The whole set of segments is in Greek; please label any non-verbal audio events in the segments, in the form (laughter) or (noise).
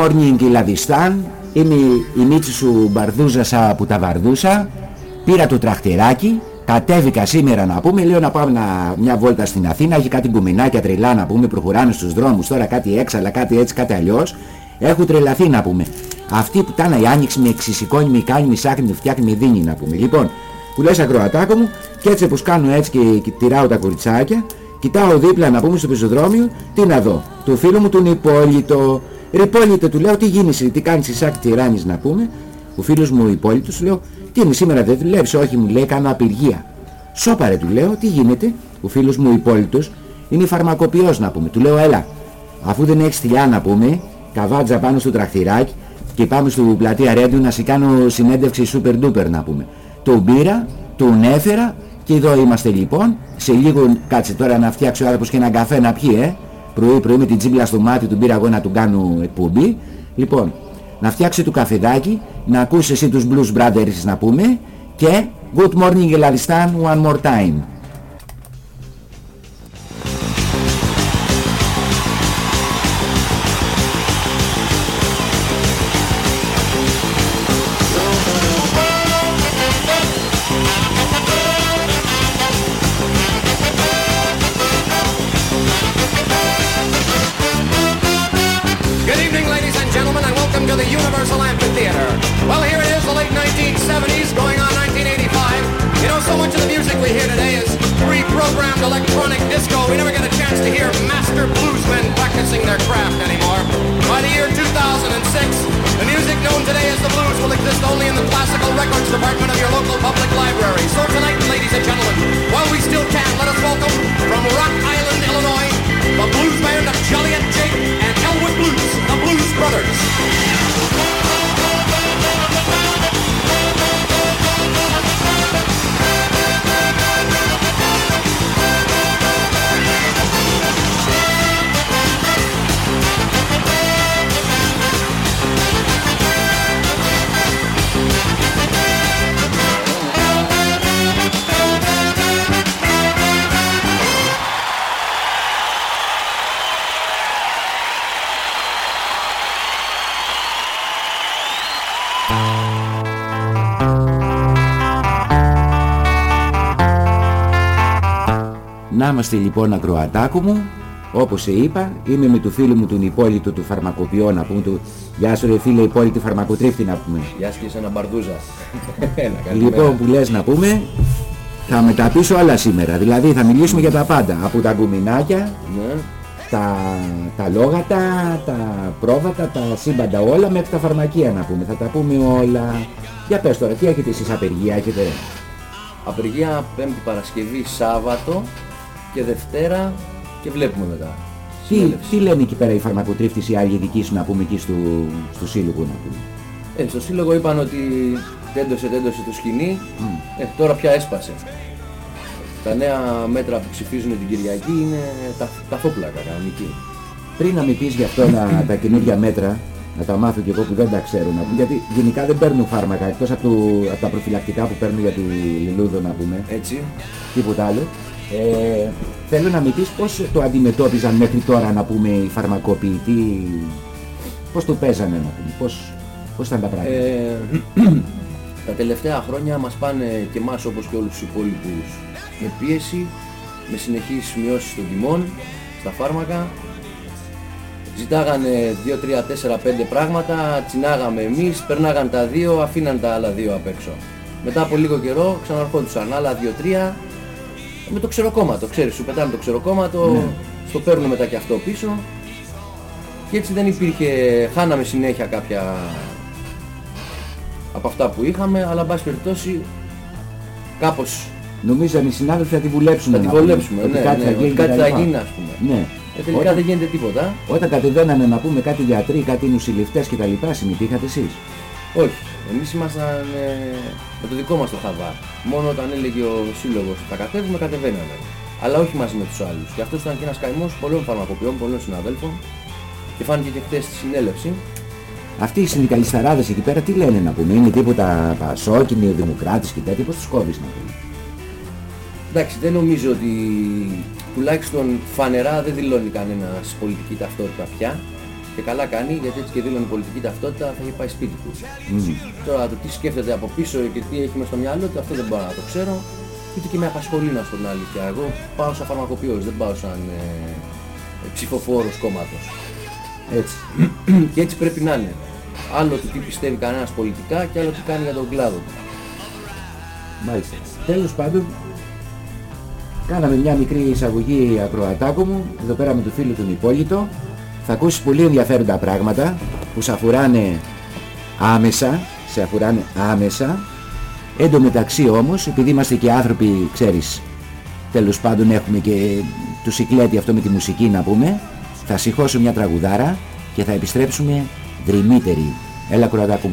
morning Λαδιστάν. Είμαι η Μίτσι σου Μπαρδούζα από τα Βαρδούσα. Πήρα το τραχτεράκι. Κατέβηκα σήμερα να πούμε, λέω να πάμε να, μια βόλτα στην Αθήνα, έχει κάτι γκουμινάκια τρελά να πούμε, προχωράνε στους δρόμους, τώρα κάτι έξαλα, κάτι έτσι, κάτι αλλιώς. Έχουν τρελαθεί να πούμε. Αυτή που ήταν η άνοιξη με εξισηκώνει, με κάνει, με σάκρι, με φτιάχνει, με δίνει να πούμε. Λοιπόν, που λες ακροατάκο μου και έτσι πως κάνω έτσι και, και τυράω τα κοριτσάκια, κοιτάω δίπλα να πούμε στο πεζοδρόμιο, τι να δω. Του φίλου μου τον Υπόλοιπο. Ρε Υπόλοιπο του λέω τι γίνεσαι, τι κάνεις Ισάκ τυράννης να πούμε. Ο φίλος μου ο Υπόλοιπος τους λέω τι είναι σήμερα δεν δουλεύεις, όχι μου λέει κάνω απεργία. Σώπαρε του λέω τι γίνεται. Ο φίλος μου ο Υπόλοιπος είναι φαρμακοποιός να πούμε. Του λέω έλα αφού δεν έχεις θηλιά να πούμε καβάτζα πάνω στο τραχτηράκι και πάμε στο πλατεία Ρέντου να σε κάνω συνέντευξη super duper να πούμε. Τον πήρα, τον έφερα και εδώ είμαστε λοιπόν. Σε λίγο κάτσε τώρα να φτιάξει ο άνθρωπος και έναν καφέ να πιει, ε. Πρωί πρωί με την τσίμπλα στο μάτι του πήρα εγώ να του κάνω εκπομπή. Λοιπόν, να φτιάξει του καφεδάκι, να ακούσεις εσύ τους Blues Brothers να πούμε και Good morning Ελλαδιστάν one more time. Practicing their craft anymore. By the year 2006, the music known today as the blues Να είμαστε λοιπόν ακροατάκου μου, όπως σε είπα, είμαι με του φίλου μου τον Υπόλοιπο του φαρμακοποιό να πούμε του Γεια σου ρε φίλε Υπόλοιπο φαρμακοτρίφτη να πούμε. Γεια σου και εσένα μπαρδούζα. (laughs) Λοιπόν που λες να πούμε, θα μεταπίσω όλα σήμερα, δηλαδή θα μιλήσουμε για τα πάντα, από τα γκουμινάκια, Ναι. τα, τα λόγατα, τα πρόβατα, τα σύμπαντα όλα μέχρι τα φαρμακεία να πούμε, θα τα πούμε όλα. Για πες τώρα, τι έχετε εσείς απεργία, έχετε... Απεργία Πέμπτη Παρασκευή, Σάββατο και Δευτέρα και βλέπουμε μετά. Τι, Συνέλευση. τι λένε εκεί πέρα οι φαρμακοτρίφτες οι άλλοι δικοί σου να πούμε εκεί στο, στο σύλλογο να πούμε; Ε, στο σύλλογο είπαν ότι τέντωσε, τέντωσε το σκηνή. Ε, τώρα πια έσπασε. Τα νέα μέτρα που ψηφίζουν την Κυριακή είναι τα, ταφόπλακα κανονική. Πριν να μην πεις γι' αυτό να, τα καινούργια μέτρα, να τα μάθω κι εγώ που δεν τα ξέρω να πούμε, γιατί γενικά δεν παίρνουν φάρμακα, εκτός από, το- από τα προφυλακτικά που παίρνουν για τη λιλούδο να πούμε, Έτσι. τίποτα άλλο. Ε, θέλω να μην πεις πώς το αντιμετώπιζαν μέχρι τώρα να πούμε οι φαρμακοποιητοί, πώς το παίζανε να πούμε, πώς, πώς ήταν τα πράγματα. Ε, (clears throat) τα τελευταία χρόνια μας πάνε και εμάς όπως και όλους τους υπόλοιπους με πίεση, με συνεχείς μειώσεις των τιμών, στα φάρμακα. Ζητάγανε 2, 3, 4, 5 πράγματα, τσινάγαμε εμείς, περνάγαν τα δύο, αφήναν τα άλλα δύο απ' έξω. Μετά από λίγο καιρό ξαναρχόντουσαν άλλα 2-3 με το ξεροκόμματο, ξέρεις, σου πετάνε το ξεροκόμματο, στο παίρνουν μετά και αυτό πίσω. Και έτσι δεν υπήρχε, χάναμε συνέχεια κάποια από αυτά που είχαμε, αλλά εν πάση περιπτώσει κάπως Νομίζαν οι συνάδελφοι θα τη βουλέψουν. θα τη να πούμε, βολέψουμε, ότι ναι, κάτι ναι, θα ότι γίνει. κάτι θα κτλ. γίνει ας πούμε. Ναι. Ε, τελικά Όταν- δεν γίνεται τίποτα. Όταν κατεβαίνανε να πούμε κάτι γιατροί, κάτι νοσηλευτές και τα λοιπά, συμμετείχατε εσείς; Όχι. Εμείς ήμασταν ε, με το δικό μας το χαβά. Μόνο όταν έλεγε ο σύλλογος θα κατέβουμε, κατεβαίναμε. Αλλά όχι μαζί με τους άλλους. Και αυτός ήταν και ένας καημός πολλών φαρμακοποιών, πολλών συναδέλφων. Και φάνηκε και χτες στη συνέλευση. Αυτοί οι συνδικαλισταράδες εκεί πέρα τι λένε να πούμε, είναι τίποτα πασόκινοι, δημοκράτες και τέτοια, πώς τους κόβεις να πούμε; Εντάξει, δεν νομίζω ότι τουλάχιστον φανερά δεν δηλώνει κανένας πολιτική ταυτότητα πια. Και καλά κάνει γιατί έτσι και δήλωνε πολιτική ταυτότητα θα είχε πάει σπίτι του. Τώρα το τι σκέφτεται από πίσω και τι έχει μες στο μυαλό του αυτό δεν μπορώ να το ξέρω. Ούτε και με απασχολεί να σου πω την αλήθεια. Εγώ πάω σαν φαρμακοποιός, δεν πάω σαν ε, ε, ψηφοφόρος κόμματος. Έτσι. (clears throat) και έτσι πρέπει να είναι. Άλλο το τι πιστεύει κανένας πολιτικά και άλλο τι κάνει για τον κλάδο του. Μάλιστα. Τέλος πάντων, κάναμε μια μικρή εισαγωγή ακροατάκου μου, εδώ πέρα με το φίλο του Νιπόλιτο. Θα ακούσεις πολύ ενδιαφέροντα πράγματα που σε αφοράνε άμεσα, σε αφοράνε άμεσα. Εν τω μεταξύ όμως, επειδή είμαστε και άνθρωποι, ξέρεις, τέλος πάντων έχουμε και το σικλέτη αυτό με τη μουσική να πούμε, θα σηκώσω μια τραγουδάρα και θα επιστρέψουμε δρυμύτεροι. Έλα κροατάκου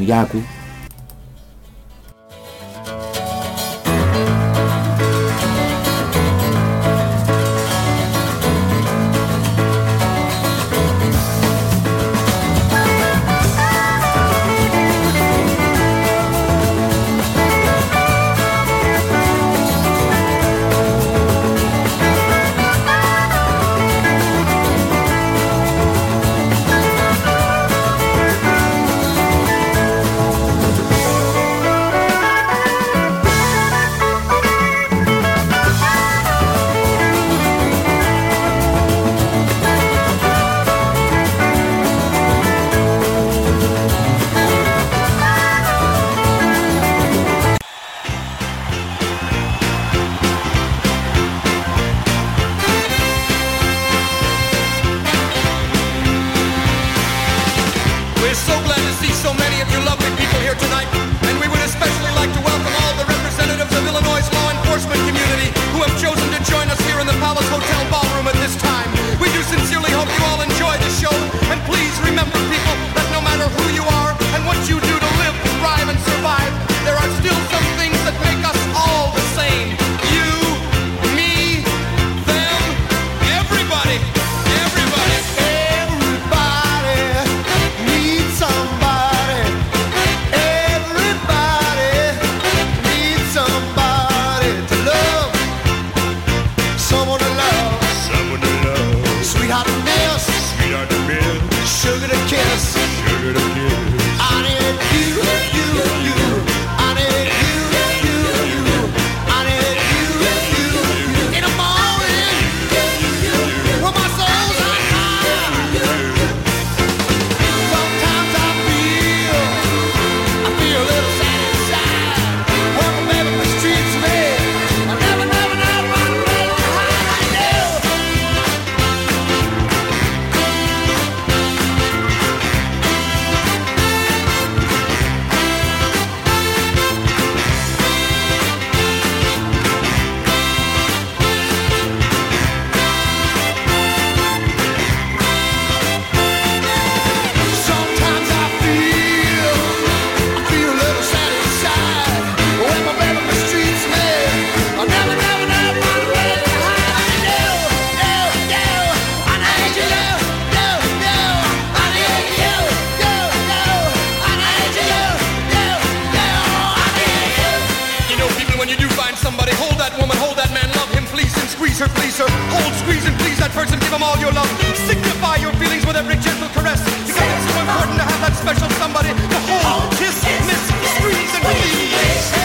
that woman, hold that man, love him, please him, squeeze her, please her. Hold, squeeze, and please that person, give him all your love. Signify your feelings with every gentle caress. Because it's so important to have that special somebody to hold, kiss, miss, squeeze, and please.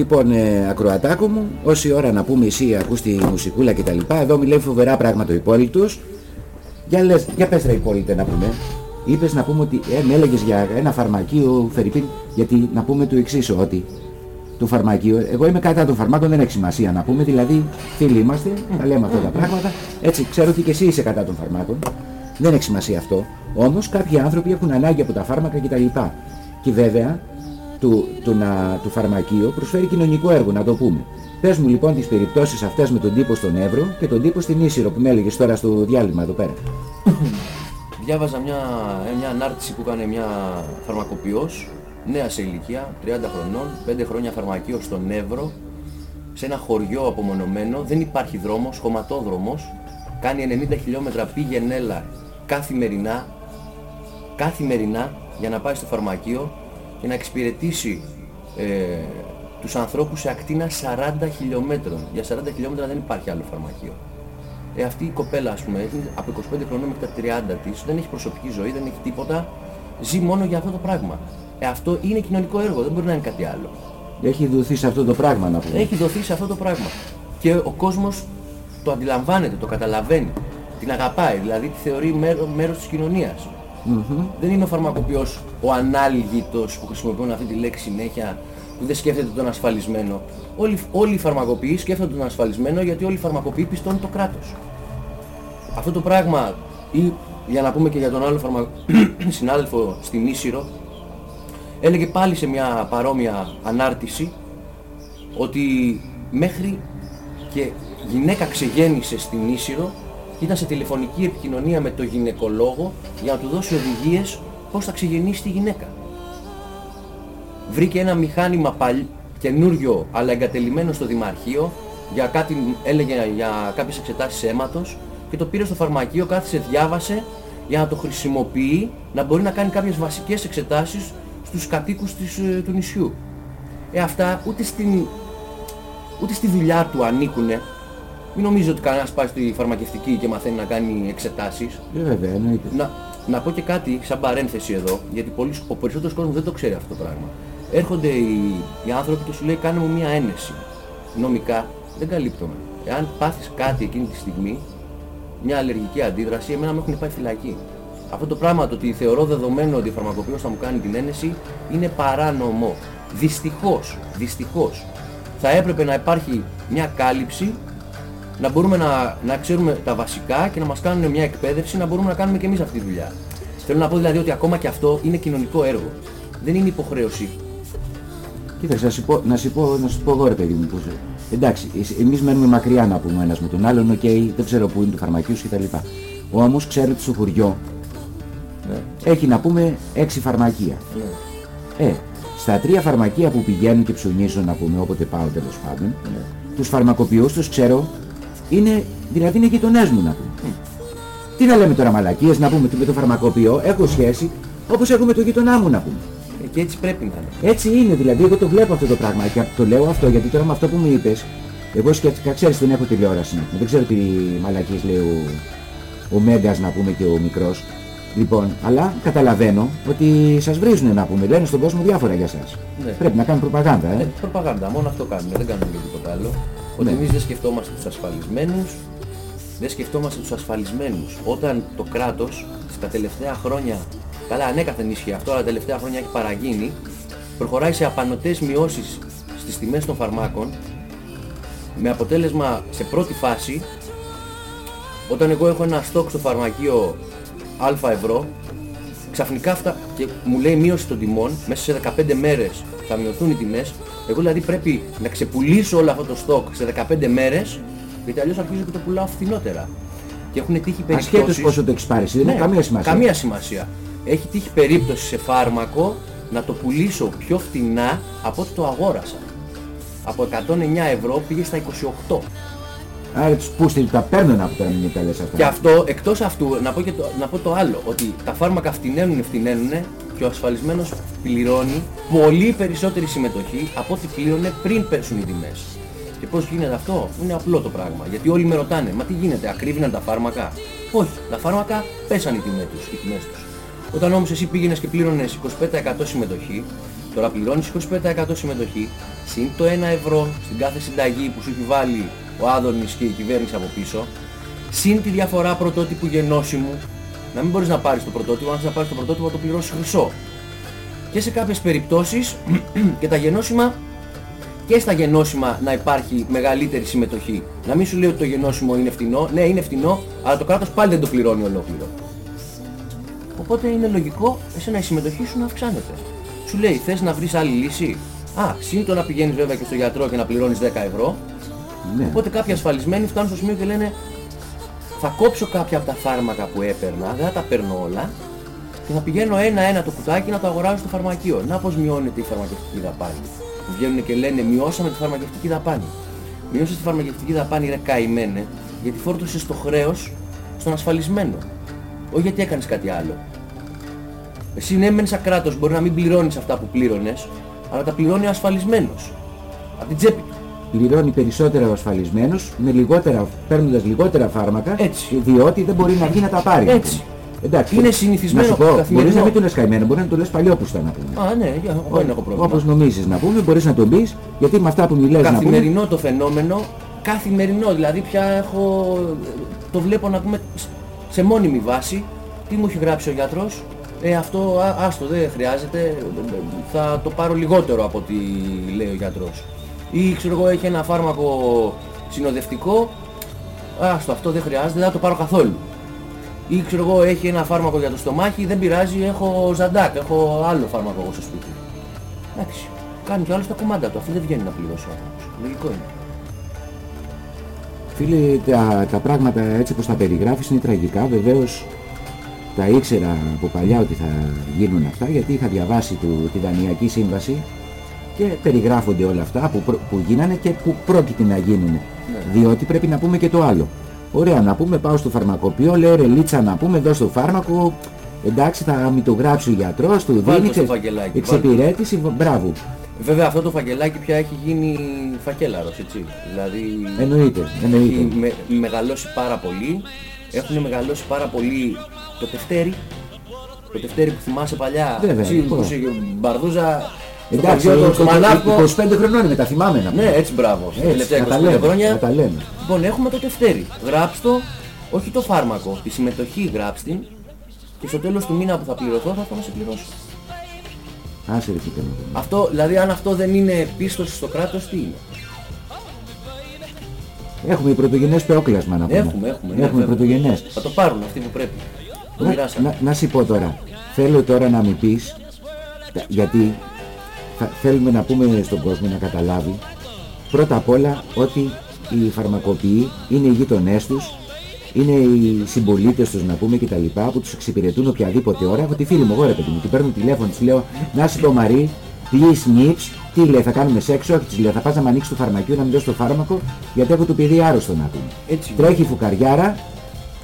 Λοιπόν, ε, ακροατάκο μου, όση ώρα να πούμε εσύ ακούς τη μουσικούλα και τα λοιπά, εδώ μιλάει φοβερά πράγματα ο υπόλοιπος. Για, λες, για πες ρε υπόλοιπε να πούμε. Είπες να πούμε ότι, ε, με έλεγες για ένα φαρμακείο, Φερρυπίν, γιατί να πούμε το εξής ότι το φαρμακείο, εγώ είμαι κατά των φαρμάκων, δεν έχει σημασία να πούμε, δηλαδή φίλοι είμαστε, τα λέμε αυτά τα πράγματα, έτσι ξέρω ότι και εσύ είσαι κατά των φαρμάκων, δεν έχει σημασία αυτό, όμως κάποιοι άνθρωποι έχουν ανάγκη από τα φάρμακα κτλ. Και βέβαια του, του, να, του φαρμακείου προσφέρει κοινωνικό έργο, να το πούμε. Πες μου λοιπόν τις περιπτώσεις αυτές με τον τύπο στον Εύρο και τον τύπο στην Ίσυρο που με έλεγες τώρα στο διάλειμμα εδώ πέρα. (coughs) Διάβαζα μια, ε, μια ανάρτηση που έκανε μια φαρμακοποιός νέα σε ηλικία, 30 χρονών, 5 χρόνια φαρμακείο στον Εύρο, σε ένα χωριό απομονωμένο, δεν υπάρχει δρόμος, χωματόδρομος, κάνει 90 χιλιόμετρα πήγαινε έλα καθημερινά, καθημερινά για να πάει στο φαρμακείο και να εξυπηρετήσει ε, τους ανθρώπους σε ακτίνα 40 χιλιόμετρων. Για 40 χιλιόμετρα δεν υπάρχει άλλο φαρμακείο. Ε, αυτή η κοπέλα, ας πούμε, είναι από 25 χρονών μέχρι τα 30 της, δεν έχει προσωπική ζωή, δεν έχει τίποτα, ζει μόνο για αυτό το πράγμα. Ε, αυτό είναι κοινωνικό έργο, δεν μπορεί να είναι κάτι άλλο. Έχει δοθεί σε αυτό το πράγμα να πούμε. Έχει δοθεί σε αυτό το πράγμα. Και ο κόσμος το αντιλαμβάνεται, το καταλαβαίνει, την αγαπάει, δηλαδή τη θεωρεί μέρο, μέρος της κοινωνίας. Δεν είναι ο φαρμακοποιός ο ανάλγητος που χρησιμοποιούν αυτή τη λέξη συνέχεια που δεν σκέφτεται τον ασφαλισμένο. Όλοι, όλοι οι φαρμακοποιοί σκέφτονται τον ασφαλισμένο γιατί όλοι οι φαρμακοποιοί πιστώνουν το κράτος. Αυτό το πράγμα, ή για να πούμε και για τον άλλο φαρμα... (clears throat) συνάδελφο στην Ίσυρο, έλεγε πάλι σε μια παρόμοια ανάρτηση ότι μέχρι και γυναίκα ξεγέννησε στην Ίσυρο και ήταν σε τηλεφωνική επικοινωνία με το γυναικολόγο για να του δώσει οδηγίες πώς θα ξεγεννήσει τη γυναίκα. Βρήκε ένα μηχάνημα παλι... καινούριο αλλά εγκατελειμμένο στο Δημαρχείο για κάτι, έλεγε για κάποιες εξετάσεις αίματος και το πήρε στο φαρμακείο, κάθισε, διάβασε για να το χρησιμοποιεί να μπορεί να κάνει κάποιες βασικές εξετάσεις στους κατοίκους της, ε, του νησιού. Ε, αυτά ούτε στην, ούτε στη δουλειά του ανήκουνε. Μην νομίζω ότι κανένας πάει στη φαρμακευτική και μαθαίνει να κάνει εξετάσεις; Ε, βέβαια, εννοείται. Να, να πω και κάτι σαν παρένθεση εδώ, γιατί πολλοί, ο περισσότερος κόσμος δεν το ξέρει αυτό το πράγμα. Έρχονται οι, οι άνθρωποι και σου λέει κάνε μου μία ένεση. Νομικά δεν καλύπτομαι. Εάν πάθεις κάτι εκείνη τη στιγμή, μια αλλεργική αντίδραση, εμένα με έχουν πάει φυλακή. Αυτό το πράγμα το ότι θεωρώ δεδομένο ότι ο φαρμακοποιός θα μου κάνει την ένεση είναι παράνομο. Δυστυχώς, δυστυχώς. Θα έπρεπε να υπάρχει μια κάλυψη, να μπορούμε να, να ξέρουμε τα βασικά και να μας κάνουν μια εκπαίδευση, να μπορούμε να κάνουμε και εμείς αυτή τη δουλειά. Θέλω να πω δηλαδή ότι ακόμα και αυτό είναι κοινωνικό έργο. Δεν είναι υποχρέωση. Κοίταξε, να σου πω, να σου πω, να σου πω εγώ ρε παιδί μου που σε- Εντάξει, εσ- εμείς μένουμε μακριά να πούμε ο ένας με τον άλλον, οκ, δεν ξέρω πού είναι το φαρμακείο σου κτλ. Όμως ξέρω ότι στο χωριό έχει να πούμε έξι φαρμακεία. Ε, στα τρία φαρμακεία που πηγαίνουν και ψωνίζουν να πούμε όποτε πάω τέλος πάντων, τους φαρμακοποιούς τους ξέρω, είναι, δηλαδή είναι γειτονές μου να πούμε. Τι να λέμε τώρα μαλακίες, να πούμε ότι με το φαρμακοποιό έχω σχέση όπως έχω με το γειτονά μου να πούμε. Ε, και έτσι πρέπει να είναι. Έτσι είναι, δηλαδή εγώ το βλέπω αυτό το πράγμα και το λέω αυτό γιατί τώρα με αυτό που μου είπες, εγώ σκέφτηκα, ξέρεις δεν έχω τηλεόραση να πούμε, δεν ξέρω τι μαλακίες λέει ο, ο Μέγκας να πούμε και ο μικρός. Λοιπόν, αλλά καταλαβαίνω ότι σας βρίζουν να πούμε, λένε στον κόσμο διάφορα για σας. Ναι. Πρέπει να κάνουν προπαγάνδα, Ε, ε. προπαγάνδα, μόνο αυτό κάνουμε, δεν κάνουμε και τίποτα άλλο. Ότι Ναι. εμείς δεν σκεφτόμαστε τους ασφαλισμένους, δεν σκεφτόμαστε τους ασφαλισμένους. Όταν το κράτος στα τελευταία χρόνια, καλά ανέκαθεν ίσχυε αυτό, αλλά τα τελευταία χρόνια έχει παραγίνει, προχωράει σε απανοτές μειώσεις στις τιμές των φαρμάκων, με αποτέλεσμα σε πρώτη φάση, όταν εγώ έχω ένα στόκ στο φαρμακείο α ευρώ, ξαφνικά αυτά και μου λέει μείωση των τιμών, μέσα σε 15 μέρες θα μειωθούν οι τιμές, εγώ δηλαδή πρέπει να ξεπουλήσω όλο αυτό το στόκ σε 15 μέρες, γιατί αλλιώς αρχίζω και το πουλάω φθηνότερα. Και έχουν τύχει περιπτώσεις... Ασχέτως πόσο το έχεις πάρει, εσύ, δεν Ναι, έχει καμία σημασία. Καμία σημασία. Έχει τύχει περίπτωση σε φάρμακο να το πουλήσω πιο φτηνά από ό,τι το αγόρασα. Από 109 ευρώ πήγε στα 28. Άρα τους πούστε τα παίρνουν από τώρα μην τα λες αυτά. Και αυτό, εκτός αυτού, να πω, και το, να πω το άλλο, ότι τα φάρμακα φτηναίνουν, φτηναίνουν και ο ασφαλισμένος πληρώνει πολύ περισσότερη συμμετοχή από ό,τι πλήρωνε πριν πέσουν οι τιμές. Και πώς γίνεται αυτό, είναι απλό το πράγμα. Γιατί όλοι με ρωτάνε, μα τι γίνεται, ακρίβηναν τα φάρμακα; Όχι, τα φάρμακα πέσαν οι τιμές τους. Οι τιμές τους. Όταν όμως εσύ πήγαινες και πλήρωνες 25% συμμετοχή, τώρα πληρώνεις 25% συμμετοχή, συν το 1 ευρώ στην κάθε συνταγή που σου έχει βάλει ο Άδωνης και η κυβέρνηση από πίσω, συν τη διαφορά πρωτότυπου γενώσιμου, να μην μπορείς να πάρεις το πρωτότυπο, αν θες να πάρεις το πρωτότυπο θα το πληρώσεις χρυσό. Και σε κάποιες περιπτώσεις (clears throat) και τα γενώσιμα και στα γενώσιμα να υπάρχει μεγαλύτερη συμμετοχή. Να μην σου λέει ότι το γενώσιμο είναι φτηνό, ναι είναι φτηνό, αλλά το κράτος πάλι δεν το πληρώνει ολόκληρο. Οπότε είναι λογικό εσένα η συμμετοχή σου να αυξάνεται. Σου λέει θες να βρεις άλλη λύση; Α, συν το να πηγαίνεις βέβαια και στο γιατρό και να πληρώνεις 10 ευρώ. Ναι. Οπότε κάποιοι ασφαλισμένοι φτάνουν στο σημείο και λένε θα κόψω κάποια από τα φάρμακα που έπαιρνα, δεν θα τα παίρνω όλα και θα πηγαίνω ένα-ένα το κουτάκι να το αγοράζω στο φαρμακείο. Να πως μειώνεται η φαρμακευτική δαπάνη. Που βγαίνουν και λένε μειώσαμε τη φαρμακευτική δαπάνη. Μειώσες τη φαρμακευτική δαπάνη ρε καημένε, γιατί φόρτωσες το χρέος στον ασφαλισμένο. Όχι γιατί έκανες κάτι άλλο. Εσύ ναι μεν σαν κράτος μπορεί να μην πληρώνεις αυτά που πλήρωνες, αλλά τα πληρώνει ο ασφαλισμένος. Από την τσέπη του. Πληρώνει περισσότερα ο ασφαλισμένος, με λιγότερα, παίρνοντας λιγότερα φάρμακα, Έτσι. διότι δεν μπορεί να βγει να τα πάρει. Έτσι. Εντάξει, Είναι μπορεί- συνηθισμένο Να σου πω, καθημερινό. μπορείς να μην το λες καημένο, μπορεί να το λες παλιόπουστα να πούμε. Α, ναι, για- δεν έχω πρόβλημα. Όπως νομίζεις να πούμε, μπορείς να τον πεις, γιατί με αυτά που μιλάς να πούμε, καθημερινό το φαινόμενο, καθημερινό, δηλαδή πια έχω, το βλέπω να πούμε σ- σε μόνιμη βάση, τι μου έχει γράψει ο γιατρός, ε, αυτό α, άστο δεν χρειάζεται, θα το πάρω λιγότερο από ό,τι λέει ο γιατρός. Ή ξέρω εγώ έχει ένα φάρμακο συνοδευτικό, άστο αυτό δεν χρειάζεται, δεν θα το πάρω καθόλου. Ή ξέρω εγώ έχει ένα φάρμακο για το στομάχι, δεν πειράζει, έχω ζαντάκ, έχω άλλο φάρμακο εγώ στο σπίτι. Εντάξει. Κάνει κι άλλο τα κουμάντα του. Αυτό δεν βγαίνει να πληρώσει ο άνθρωπος. Λογικό είναι. Φίλε, τα, τα πράγματα έτσι όπως τα περιγράφεις είναι τραγικά. Βεβαίως τα ήξερα από παλιά ότι θα γίνουν αυτά γιατί είχα διαβάσει του, τη Δανειακή Σύμβαση και περιγράφονται όλα αυτά που, προ- που γίνανε και που πρόκειται να γίνουν. Διότι πρέπει να πούμε και το άλλο. Ωραία, να πούμε πάω στο φαρμακοποιό, λέω ρε Λίτσα να πούμε δώσ' το φάρμακο, εντάξει θα μην το γράψει ο γιατρός, του Βάλ' το δίνει στο ξέρεις, φακελάκι, εξυπηρέτηση, β- μπράβο. Βέβαια αυτό το φακελάκι πια έχει γίνει φακέλαρος, έτσι. Δηλαδή Εννοείται, εννοείται. έχει με, μεγαλώσει πάρα πολύ. Έχουν μεγαλώσει πάρα πολύ το τευτέρι. Το τευτέρι που θυμάσαι παλιά. Βέβαια, Εσύ πώς. που είσαι μπαρδούζα. Στο Εντάξει, χωριό το- του το- Μανάβκο. 25 χρονών είμαι, τα θυμάμαι να πούμε. Ναι, έτσι μπράβο. Στα Έτσι, τελευταία να τα 25 λέμε, χρόνια. να τα λέμε. Λοιπόν, έχουμε το τευτέρι. Γράψτε το, όχι το φάρμακο, τη συμμετοχή γράψτε την και στο τέλος του μήνα που θα πληρωθώ θα έρθω να σε πληρώσω. Άσε ρε τι κάνω. Αυτό, δηλαδή αν αυτό δεν είναι πίστοση στο κράτος, τι είναι; Έχουμε πρωτογενές πρόκλασμα να πούμε. Έχουμε, έχουμε. ναι, Έχουμε βέβαια. πρωτογενές. Θα το πάρουν αυτοί που πρέπει. Το Να, μοιράσαμε. να, να σου πω τώρα, θέλω τώρα να μου πεις, τα- γιατί θα, θέλουμε να πούμε στον κόσμο να καταλάβει, πρώτα απ' όλα ότι οι φαρμακοποιοί είναι οι γείτονές τους, είναι οι συμπολίτες τους να πούμε και τα λοιπά που τους εξυπηρετούν οποιαδήποτε ώρα. Έχω τη φίλη μου εγώ ρε παιδί μου, την παίρνω τηλέφωνο, της λέω να σου πω Μαρή, please nips, τι λέει θα κάνουμε σεξ, όχι της λέω θα πας να με ανοίξεις το φαρμακείο να μην δώσεις το φάρμακο γιατί έχω το παιδί άρρωστο να πούμε. Έτσι. Τρέχει η φουκαριάρα,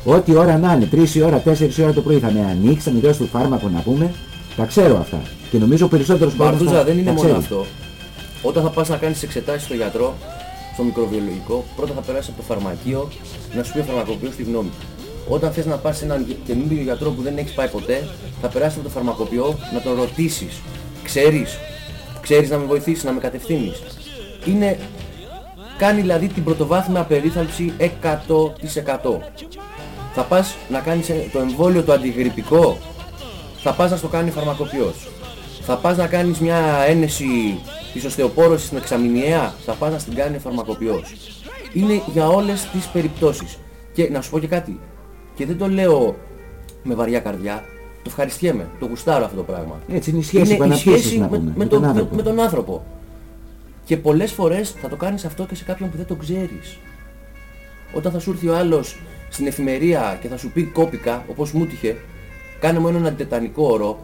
Ό,τι ώρα να είναι, 3 η ώρα, 4 η ώρα το πρωί θα με ανοίξει, θα με δώσεις το φάρμακο να πούμε. Τα ξέρω αυτά. Και νομίζω περισσότερος κόσμος Μπαρτούζα τα- δεν είναι τα μόνο ξέρει. αυτό. Όταν θα πας να κάνεις εξετάσεις στο γιατρό, στο μικροβιολογικό, πρώτα θα περάσεις από το φαρμακείο να σου πει ο φαρμακοποιός τη γνώμη του. Όταν θες να πας σε έναν καινούριο γιατρό που δεν έχεις πάει ποτέ, θα περάσεις από το φαρμακοποιό να τον ρωτήσεις. Ξέρεις, ξέρεις να με βοηθήσεις, να με κατευθύνεις. Είναι, κάνει δηλαδή την πρωτοβάθμια περίθαλψη 100%. Θα πας να κάνεις ε, το εμβόλιο το αντιγρυπικό, θα πας να στο κάνει φαρμακοποιός. Θα πας να κάνεις μια ένεση της οστεοπόρωσης στην εξαμηνιαία, θα πας να στην κάνει ο φαρμακοποιός. Είναι για όλες τις περιπτώσεις. Και να σου πω και κάτι, και δεν το λέω με βαριά καρδιά, το ευχαριστιέμαι, το γουστάρω αυτό το πράγμα. Έτσι είναι η σχέση είναι που η αναπτύσσεις, σχέση να με, πούμε, με με τον, τον με- άνθρωπο. με τον άνθρωπο. Και πολλές φορές θα το κάνεις αυτό και σε κάποιον που δεν τον ξέρεις. Όταν θα σου έρθει ο άλλος στην εφημερία και θα σου πει κόπικα, όπως μου τύχε, κάνε μου έναν αντιτετανικό όρο,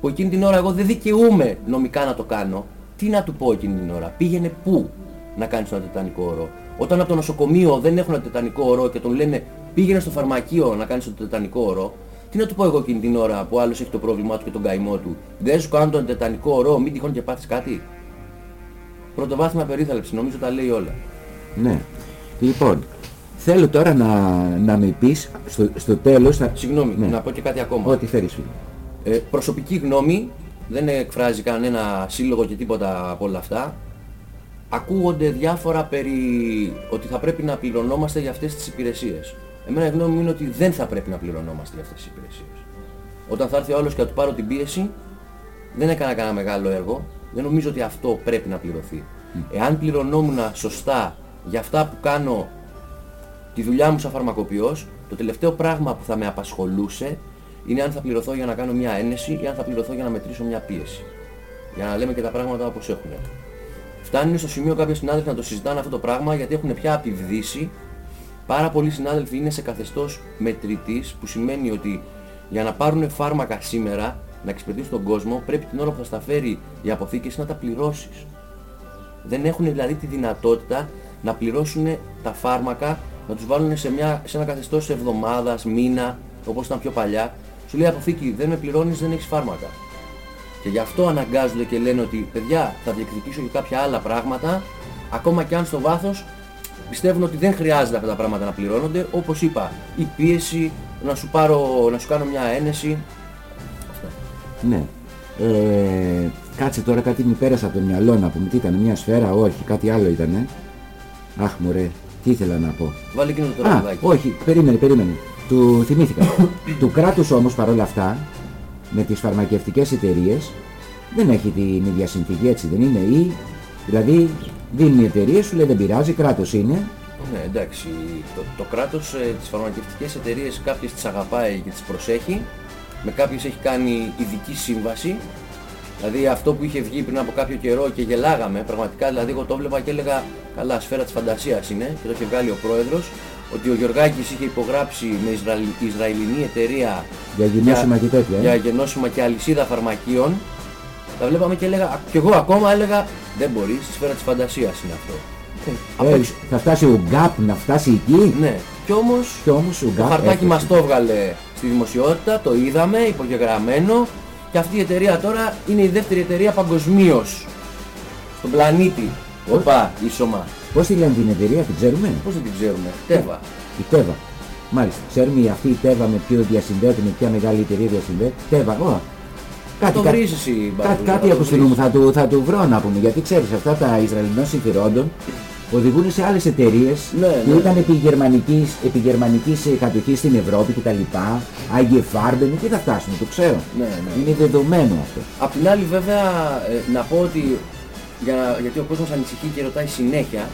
που εκείνη την ώρα εγώ δεν δικαιούμαι νομικά να το κάνω, τι να του πω εκείνη την ώρα, πήγαινε πού να κάνεις τον αντιτετανικό όρο; Όταν από το νοσοκομείο δεν έχουν αντιτετανικό όρο και τον λένε πήγαινε στο φαρμακείο να κάνεις τον αντιτετανικό όρο, τι να του πω εγώ εκείνη την ώρα που ο άλλος έχει το πρόβλημά του και τον καημό του; Δεν σου κάνω τον αντιτετανικό όρο, μην τυχόν και πάθεις κάτι; Πρωτοβάθμια περίθαλψη, νομίζω τα λέει όλα. Ναι. Λοιπόν, θέλω τώρα να, να με πεις στο, στο τέλος... Θα... Συγγνώμη, Ναι. να πω και κάτι ακόμα. Ό,τι θέλεις φίλε. Ε, προσωπική γνώμη, δεν εκφράζει κανένα σύλλογο και τίποτα από όλα αυτά. Ακούγονται διάφορα περί ότι θα πρέπει να πληρωνόμαστε για αυτές τις υπηρεσίες. Εμένα η γνώμη μου είναι ότι δεν θα πρέπει να πληρωνόμαστε για αυτές τις υπηρεσίες. Όταν θα έρθει ο άλλος και θα του πάρω την πίεση, δεν έκανα κανένα μεγάλο έργο. Δεν νομίζω ότι αυτό πρέπει να πληρωθεί. Εάν πληρωνόμουν σωστά για αυτά που κάνω τη δουλειά μου σαν φαρμακοποιός, το τελευταίο πράγμα που θα με απασχολούσε είναι αν θα πληρωθώ για να κάνω μια ένεση ή αν θα πληρωθώ για να μετρήσω μια πίεση. Για να λέμε και τα πράγματα όπως έχουν. Φτάνουν στο σημείο κάποιοι συνάδελφοι να το συζητάνε αυτό το πράγμα γιατί έχουν πια απειβδίσει. Πάρα πολλοί συνάδελφοι είναι σε καθεστώς μετρητής που σημαίνει ότι για να πάρουν φάρμακα σήμερα, να εξυπηρετήσουν τον κόσμο, πρέπει την ώρα που θα στα φέρει η αποθήκη να τα πληρώσεις. Δεν έχουν δηλαδή τη δυνατότητα να πληρώσουν τα φάρμακα, να τους βάλουν σε, μια, σε ένα καθεστώς εβδομάδας, μήνα, όπως ήταν πιο παλιά. Σου λέει αποθήκη, δεν με πληρώνεις, δεν έχεις φάρμακα. Και γι' αυτό αναγκάζονται και λένε ότι παιδιά θα διεκδικήσω και κάποια άλλα πράγματα, ακόμα και αν στο βάθος πιστεύουν ότι δεν χρειάζεται αυτά τα πράγματα να πληρώνονται, όπως είπα, η πίεση, να σου, πάρω, να σου κάνω μια ένεση. Αυτά. Ναι. Ε, κάτσε τώρα κάτι μου πέρασε από το μυαλό να πούμε. Τι ήταν, μια σφαίρα, όχι, κάτι άλλο ήτανε. Αχ μωρέ, τι ήθελα να πω; Βάλε εκείνο το Α, τραγουδάκι. όχι, περίμενε, περίμενε. Του θυμήθηκα. (coughs) του κράτους όμως παρόλα αυτά, με τις φαρμακευτικές εταιρείες, δεν έχει την ίδια συνθήκη, έτσι δεν είναι. Ή, δηλαδή, δίνουν οι εταιρείες, σου λέει δεν πειράζει, κράτος είναι. Ναι, εντάξει. Το, το κράτος ε, τις φαρμακευτικές εταιρείες κάποιες τις αγαπάει και τις προσέχει. Με κάποιες έχει κάνει ειδική σύμβαση. Δηλαδή αυτό που είχε βγει πριν από κάποιο καιρό και γελάγαμε, πραγματικά δηλαδή εγώ το έβλεπα και έλεγα καλά σφαίρα της φαντασίας είναι και το είχε βγάλει ο πρόεδρος ότι ο Γιωργάκης είχε υπογράψει με Ισραηλ- Ισραηλινή εταιρεία Για γενώσιμα και τέτοια. ε. για γενώσιμα και αλυσίδα φαρμακείων. Τα βλέπαμε και έλεγα, και εγώ ακόμα έλεγα δεν μπορεί, στη σφαίρα της φαντασίας είναι αυτό. Ε, απ' Ε, έξω- θα φτάσει ο ΓΑΠ να φτάσει εκεί; ναι, κι όμως Κι όμως ο το ΓΑΠ χαρτάκι έφτασε. μας το έβγαλε στη δημοσιότητα, το είδαμε, υπογεγραμμένο και αυτή η εταιρεία τώρα είναι η δεύτερη εταιρεία παγκοσμίως στον πλανήτη. Οπα, ίσωμα. Πώς τη λένε την εταιρεία, την ξέρουμε; Πώς δεν την ξέρουμε; Τέβα. Η Τέβα. Μάλιστα. Ξέρουμε αυτή η Τέβα με ποιο διασυνδέεται, με ποια μεγάλη εταιρεία διασυνδέεται. Τέβα, ω. Κάτι, το κάτι, βρεις εσύ, κάτι, Μπαρμπούζα, κάτι το από στη βρεις. μου θα του, θα του βρω να πούμε. Γιατί ξέρεις αυτά τα Ισραηλινών συμφερόντων οδηγούν σε άλλες εταιρείες Ναι, που ναι. ήταν επί γερμανικής, επί γερμανικής ε, κατοχής στην Ευρώπη κτλ. Άγιε Φάρμπεν, εκεί θα φτάσουν, το ξέρω. Ναι, ναι. Είναι δεδομένο αυτό. Απ' την άλλη βέβαια ε, να πω ότι για, να- γιατί ο κόσμος ανησυχεί και ρωτάει συνέχεια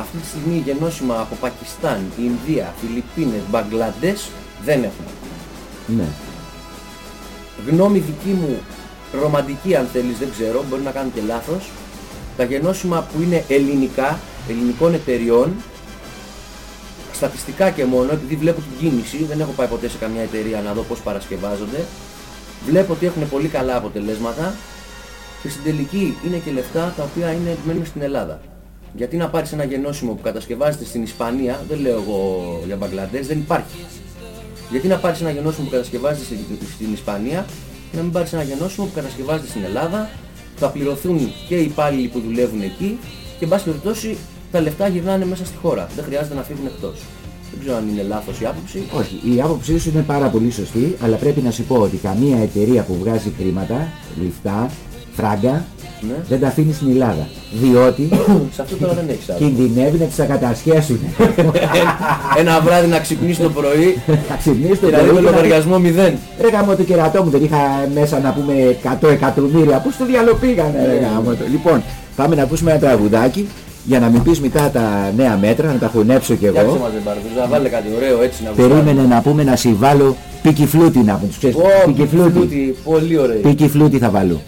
αυτή τη στιγμή γενώσιμα από Πακιστάν, Ινδία, Φιλιππίνες, Μπαγκλαντές δεν έχουμε. Ναι. Γνώμη δική μου, ρομαντική αν θέλεις, δεν ξέρω, μπορεί να κάνω και λάθος. Τα γενώσιμα που είναι ελληνικά, ελληνικών εταιριών, στατιστικά και μόνο, επειδή βλέπω την κίνηση, δεν έχω πάει ποτέ σε καμιά εταιρεία να δω πώς παρασκευάζονται, βλέπω ότι έχουν πολύ καλά αποτελέσματα και στην τελική είναι και λεφτά τα οποία είναι μένουν στην Ελλάδα. Γιατί να πάρεις ένα γενώσιμο που κατασκευάζεται στην Ισπανία, δεν λέω εγώ για Μπαγκλαντές, δεν υπάρχει. Γιατί να πάρεις ένα γενώσιμο που κατασκευάζεται στην, στην Ισπανία και να μην πάρεις ένα γενώσιμο που κατασκευάζεται στην Ελλάδα, θα πληρωθούν και οι υπάλληλοι που δουλεύουν εκεί και εν πάση περιπτώσει τα λεφτά γυρνάνε μέσα στη χώρα. Δεν χρειάζεται να φύγουν εκτός. Δεν ξέρω αν είναι λάθος η άποψη. Όχι, η άποψή σου είναι πάρα πολύ σωστή, αλλά πρέπει να σου πω ότι καμία εταιρεία που βγάζει χρήματα, λεφτά, φράγκα, Ναι. δεν τα αφήνεις στην Ελλάδα. Διότι (coughs) Σε αυτό τώρα δεν έχεις άδικο. κινδυνεύει να τις ακατασχέσουν. (laughs) Ένα βράδυ να ξυπνήσει το πρωί (laughs) Θα ξυπνήσει το και να δει πρωί με και να πει, λογαριασμό μηδέν. Ρε γάμο το κερατό μου δεν είχα μέσα να πούμε 100 εκατομμύρια. Πού στο διάλογο πήγανε ρε γάμο το. Λοιπόν, πάμε να ακούσουμε ένα τραγουδάκι για να μην πεις μετά τα νέα μέτρα, να τα χωνέψω κι Φτιάξε εγώ. μας δεν Μπαρδούζα, βάλε κάτι ωραίο έτσι να γουστάρουμε. Περίμενε να πούμε να συμβάλλω πίκι φλούτι να πούμε. Τους ξέρεις, Ω, πίκι φλούτι. φλούτι, πολύ ωραίο. Πίκι φλούτι θα βάλω.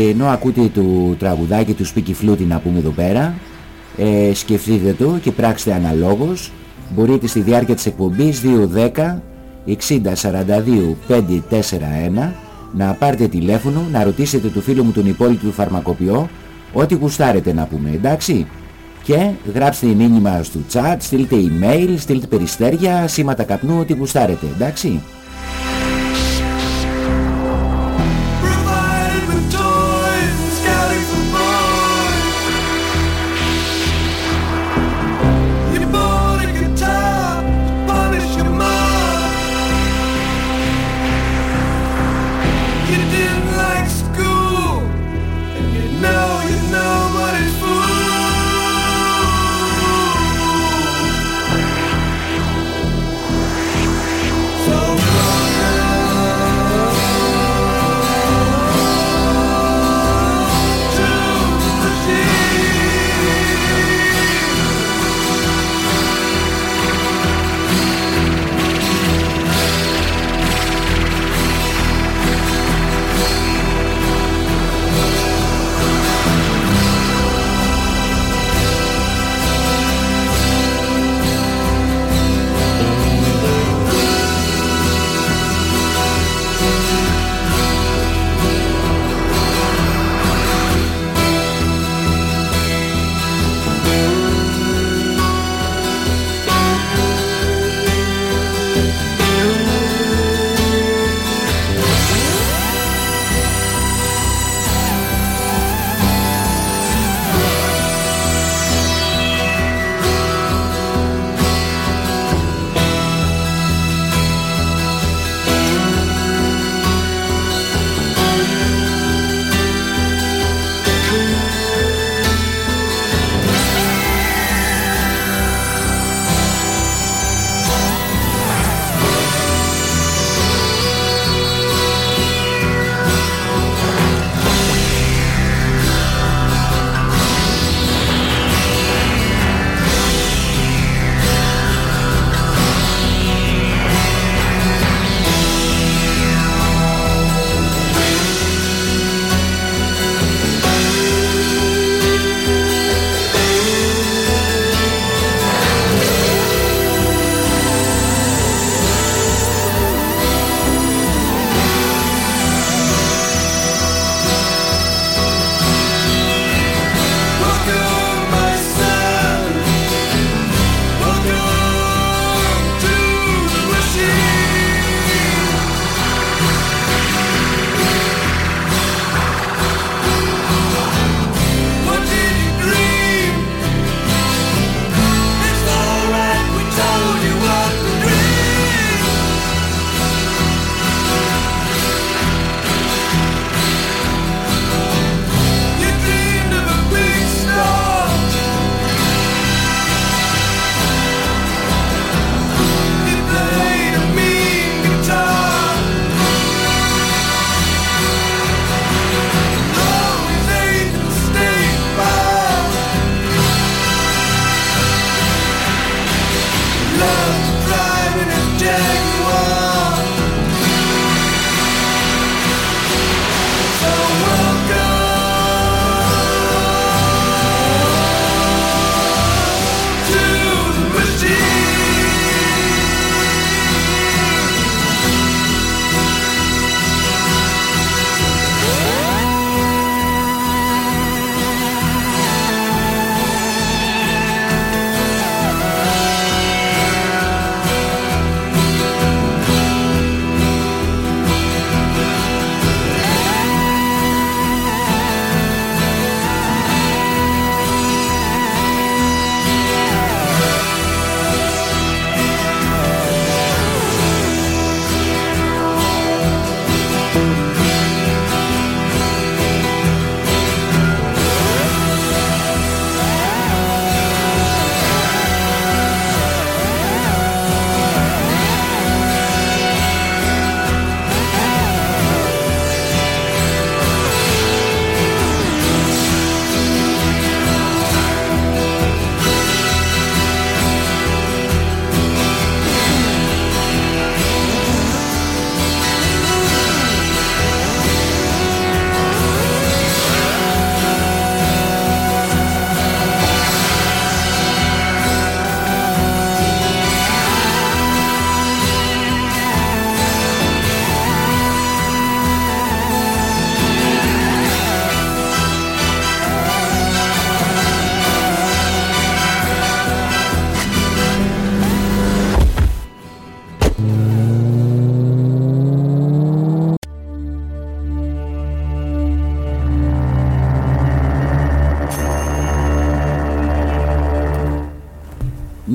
Ενώ ακούτε το τραγουδάκι του Σπίκι Φλούτι να πούμε εδώ πέρα, ε, σκεφτείτε το και πράξτε αναλόγως. Μπορείτε στη διάρκεια της εκπομπής 210 60 42 541 να πάρετε τηλέφωνο, να ρωτήσετε του φίλου μου τον υπόλοιπο του φαρμακοποιό Ό,τι γουστάρετε να πούμε, εντάξει. Και γράψτε μήνυμα στο chat, στείλτε email, στείλτε περιστέρια, σήματα καπνού, ό,τι γουστάρετε, εντάξει.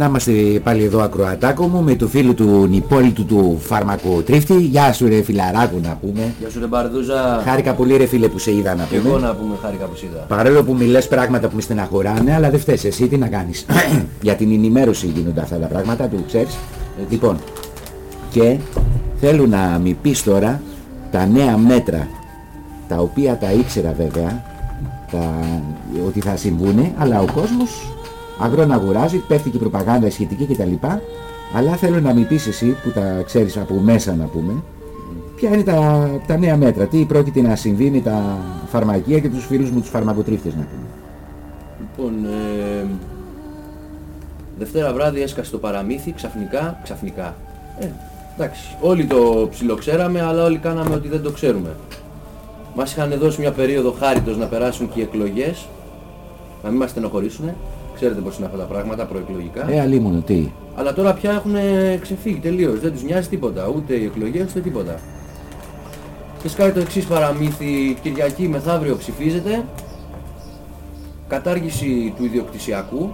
Να είμαστε πάλι εδώ ακροατάκο μου με του φίλου του Νιπόλιτου του φαρμακοτρίφτη. Γεια σου ρε φιλαράκου να πούμε. Γεια σου ρε Μπαρδούζα. Χάρηκα πολύ ρε φίλε που σε είδα να Και εγώ πούμε. να πούμε χάρηκα που σ' είδα. Παρόλο που μιλές πράγματα που με στεναχωράνε, αλλά δεν φταίς εσύ, τι να κάνεις. (coughs) Για την ενημέρωση γίνονται αυτά τα πράγματα, του ξέρεις. Λοιπόν, και θέλω να μη πεις τώρα τα νέα μέτρα, τα οποία τα ήξερα βέβαια, τα, ότι θα συμβούνε, αλλά ο κόσμος αγρό να αγοράζει, πέφτει και η προπαγάνδα σχετική κτλ. Αλλά θέλω να μη πεις εσύ που τα ξέρεις από μέσα να πούμε, ποια είναι τα, τα νέα μέτρα, τι πρόκειται να συμβεί με τα φαρμακεία και τους φίλους μου τους φαρμακοτρίφτες να πούμε. Λοιπόν, ε, Δευτέρα βράδυ έσκασε το παραμύθι, ξαφνικά, ξαφνικά. Ε, εντάξει, όλοι το ψιλοξέραμε, αλλά όλοι κάναμε ότι δεν το ξέρουμε. Μας είχαν δώσει μια περίοδο χάριτος να περάσουν και οι εκλογές, να μην μας στενοχωρήσουν. Ξέρετε πώς είναι αυτά τα πράγματα προεκλογικά. Ε, αλίμονο, τι. Αλλά τώρα πια έχουν ξεφύγει τελείως. Δεν τους νοιάζει τίποτα. Ούτε οι εκλογές ούτε τίποτα. Και σκάει το εξής παραμύθι. Κυριακή μεθαύριο ψηφίζεται. Κατάργηση του ιδιοκτησιακού.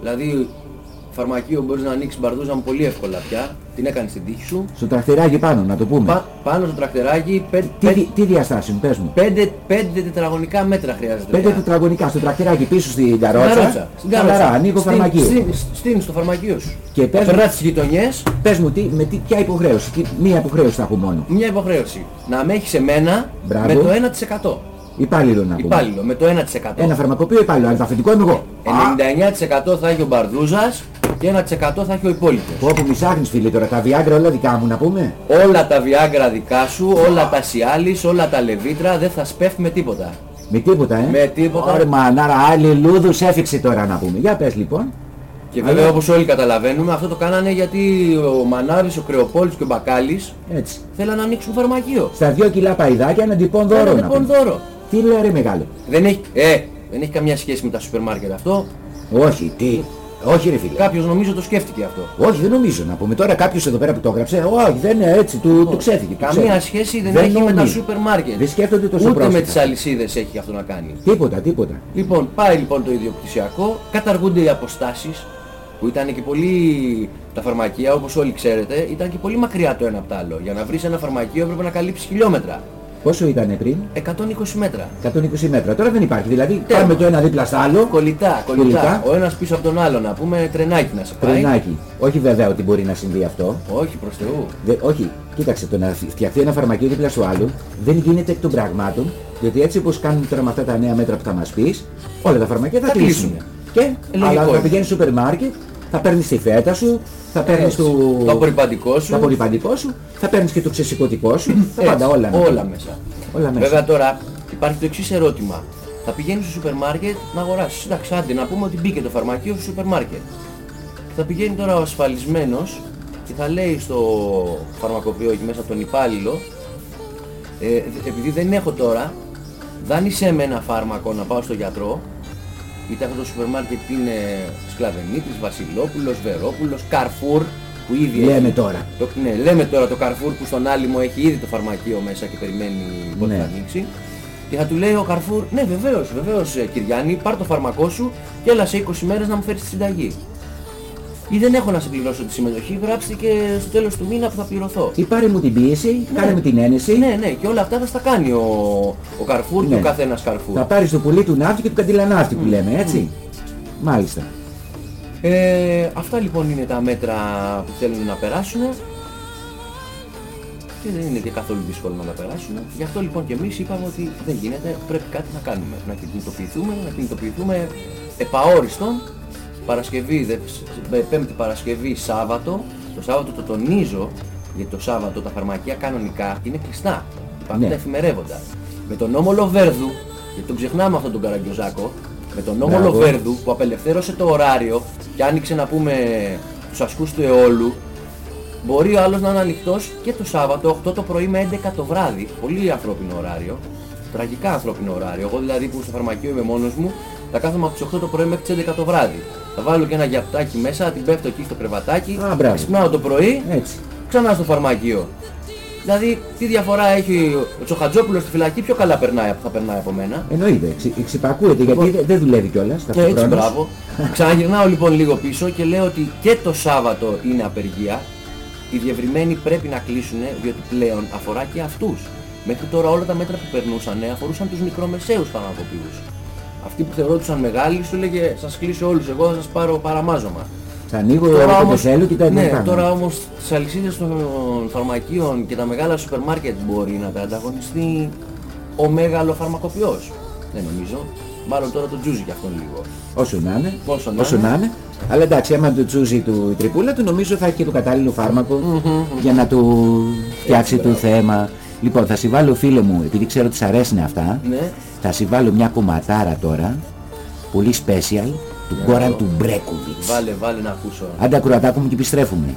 Δηλαδή φαρμακείο μπορείς να ανοίξεις μπαρδούζα μου πολύ εύκολα πια. Την έκανες στην τύχη σου. Στο τραχτεράκι πάνω, να το πούμε. Πα- πάνω στο τρακτεράκι πέ- Τι, πέ- τι, τι διαστάσεων, πες μου. πέντε, πέντε τετραγωνικά μέτρα χρειάζεται. Πέντε πια. τετραγωνικά στο τραχτεράκι πίσω στην καρότσα. Καρότσα. Στην Χαλαρά, καρότσα. ανοίγω Στην- φαρμακείο. Στην, στην, στο φαρμακείο σου. Και πες Θα μου- περνάς τις γειτονιές Πες μου, τι, με τι, ποια υποχρέωση, τι, μία υποχρέωση θα έχω μόνο. Μια υποχρέωση. Να με έχεις εμένα Μπράβο. με το 1%. Υπάλληλο να πούμε. Υπάλληλο, με το 1%. Ένα φαρμακοποιό υπάλληλο, αλφαβητικό είμαι εγώ. Α, 99% θα έχει ο Μπαρδούζας και 1% θα έχει ο υπόλοιπος. Πω που μη ψάχνεις φίλε τώρα, τα Viagra όλα δικά μου να πούμε. Όλα τα Viagra δικά σου, όλα τα Cialis, όλα τα Levitra δεν θα σπέφτει με τίποτα. Με τίποτα, ε; Με τίποτα. Ωραία, μανάρα, άλλη λούδους έφυξε τώρα να πούμε. Για πες λοιπόν. Και βέβαια όπως όλοι καταλαβαίνουμε αυτό το κάνανε γιατί ο Μανάρης, ο Κρεοπόλης και ο Μπακάλης Έτσι. θέλαν να ανοίξουν φαρμακείο. Στα δυο κιλά παϊδάκια ένα τυπών δώρο Ένα να λοιπόν πούμε. δώρο. Τι λέει ρε μεγάλο. Δεν έχει, ε, δεν έχει καμία σχέση με τα σούπερ μάρκετ αυτό. Όχι, τι; Όχι ρε φίλε. Κάποιος νομίζω το σκέφτηκε αυτό. Όχι, δεν νομίζω να πούμε. Τώρα κάποιος εδώ πέρα που το έγραψε, όχι, δεν είναι έτσι, του, του ξέφυγε. του Καμία ξέφυγε. σχέση δεν, έχει με τα νομίζω. σούπερ μάρκετ. Δεν σκέφτονται τόσο Ούτε με πρόσφατα. τις αλυσίδες έχει αυτό να κάνει. Τίποτα, τίποτα. Λοιπόν, πάει λοιπόν το ιδιοκτησιακό, καταργούνται οι αποστάσεις που ήταν και πολύ τα φαρμακεία όπως όλοι ξέρετε ήταν και πολύ μακριά το ένα από το άλλο. Για να βρεις ένα φαρμακείο έπρεπε να καλύψεις χιλιόμετρα. Πόσο ήταν πριν, 120 μέτρα. 120 μέτρα. Τώρα δεν υπάρχει. Δηλαδή Τέλος. πάμε το ένα δίπλα στο άλλο. Κολλητά, κολλητά. Κολλητά. Ο ένας πίσω από τον άλλο να πούμε τρενάκι να σε πάει. Τρενάκι. Όχι βέβαια ότι μπορεί να συμβεί αυτό. Όχι προς Θεού. Δε, όχι, κοίταξε, το να φτιαχτεί ένα φαρμακείο δίπλα στο άλλο δεν γίνεται εκ των πραγμάτων, διότι έτσι όπως κάνουν τώρα με αυτά τα νέα μέτρα που θα μας πεις, όλα τα φαρμακεία θα, Θα κλείσουν. κλείσουν. Και, Ε, λογικό αλλά θα είναι. πηγαίνεις στο σούπερ μάρκετ, θα παίρνεις τη φέτα σου, θα παίρνεις Έτσι. το... Το απορριπαντικό σου. το απορριπαντικό σου, θα παίρνεις και το ξεσηκωτικό σου, τα Έτσι, πάντα όλα. όλα μέσα. Όλα μέσα. Βέβαια τώρα υπάρχει το εξής ερώτημα. Θα πηγαίνεις στο σούπερ μάρκετ να αγοράσεις. Εντάξει, άντε να πούμε ότι μπήκε το φαρμακείο στο σούπερ μάρκετ. Θα πηγαίνει τώρα ο ασφαλισμένος και θα λέει στο φαρμακοποιό εκεί μέσα τον υπάλληλο ε, επειδή δεν έχω τώρα, δάνεισέ με ένα φάρμακο να πάω στο γιατρό είτε αυτό το σούπερ μάρκετ είναι Σκλαβενίτης, Βασιλόπουλος, Βερόπουλος, Καρφούρ που ήδη Λέμε έχει τώρα. το, ναι, λέμε τώρα το Carrefour που στον άλυμο έχει ήδη το φαρμακείο μέσα και περιμένει πότε Ναι. θα ανοίξει. Και θα του λέει ο Carrefour, ναι βεβαίως, βεβαίως ε, Κυριάννη, πάρ το φαρμακό σου και έλα σε 20 μέρες να μου φέρεις τη συνταγή. Ή δεν έχω να σε πληρώσω τη συμμετοχή, γράψτε και στο τέλος του μήνα που θα πληρωθώ. Ή πάρε μου την πίεση, κάνε μου την ένεση, Ναι, ναι, και όλα αυτά θα στα κάνει ο, ο Carrefour και Ναι. ο καθένας Carrefour. θα πάρεις το πουλί του ναύτη και του καντιλανάφτη που λέμε, έτσι. Μάλιστα. Ε, αυτά λοιπόν είναι τα μέτρα που θέλουν να περάσουν και δεν είναι και καθόλου δύσκολο να τα περάσουν. Γι' αυτό λοιπόν και εμείς είπαμε ότι δεν γίνεται, πρέπει κάτι να κάνουμε. Να κινητοποιηθούμε, να κινητοποιηθούμε επαόριστον Παρασκευή, δε, με Πέμπτη Παρασκευή, Σάββατο. Το Σάββατο το τονίζω, γιατί το Σάββατο τα φαρμακεία κανονικά είναι κλειστά. Υπάρχουν Ναι. τα εφημερεύοντα. Με τον νόμο Λοβέρδου, γιατί τον ξεχνάμε αυτόν τον Καραγκιόζάκο, με τον νόμο Μπράβο. Λοβέρδου που απελευθέρωσε το ωράριο και άνοιξε να πούμε τους ασκούς του αιώλου, μπορεί ο άλλος να είναι ανοιχτός και το Σάββατο 8 το πρωί με 11 το βράδυ. Πολύ ανθρώπινο ωράριο. Τραγικά ανθρώπινο ωράριο. Εγώ δηλαδή που στο φαρμακείο είμαι μόνος μου, θα κάθομαι από τις 8 το πρωί μέχρι τις 11 το βράδυ. Θα βάλω και ένα γιαπτάκι μέσα, την πέφτω εκεί στο κρεβατάκι, Α, μπράβο. ξυπνάω το πρωί, Έτσι. ξανά στο φαρμακείο. Δηλαδή, τι διαφορά έχει ο Τσοχατζόπουλος στη φυλακή, πιο καλά περνάει από θα περνάει από μένα. Εννοείται, εξ- εξυπακούεται γιατί δεν- δεν δουλεύει κιόλας. Και έτσι, ταυτόχρονα. μπράβο. Ξαναγυρνάω λοιπόν λίγο πίσω και λέω ότι και το Σάββατο είναι απεργία. Οι διευρυμένοι πρέπει να κλείσουν διότι πλέον αφορά και αυτούς. Μέχρι τώρα όλα τα μέτρα που περνούσαν αφορούσαν τους μικρομεσαίους φαρμακοποιούς. Αυτοί που θεωρούνταν μεγάλοι σου λέγε σας κλείσω όλους εγώ θα σας πάρω παραμάζωμα. Θα ανοίγω όποτε θέλω και τα ναι, ναι, τώρα όμως τις αλυσίδες των φαρμακείων και τα μεγάλα σούπερ μάρκετ μπορεί να τα ανταγωνιστεί ο μέγαλο φαρμακοποιός. Δεν νομίζω. Μάλλον τώρα το τζούζει κι αυτόν λίγο. Όσο να είναι. Όσο να όσο είναι. να είναι. Αλλά εντάξει, άμα του τσούζει του η τρυπούλα του, νομίζω θα έχει και το κατάλληλο φάρμακο για να του φτιάξει το θέμα. Λοιπόν, θα συμβάλλω φίλε μου, επειδή ξέρω ότι σ' αρέσουν αυτά, Ναι. θα συμβάλλω μια κομματάρα τώρα, πολύ special, του Γκόραν του Μπρέκοβιτς. Βάλε, βάλε να ακούσω. Άντε ακουρατάκο μου και επιστρέφουμε.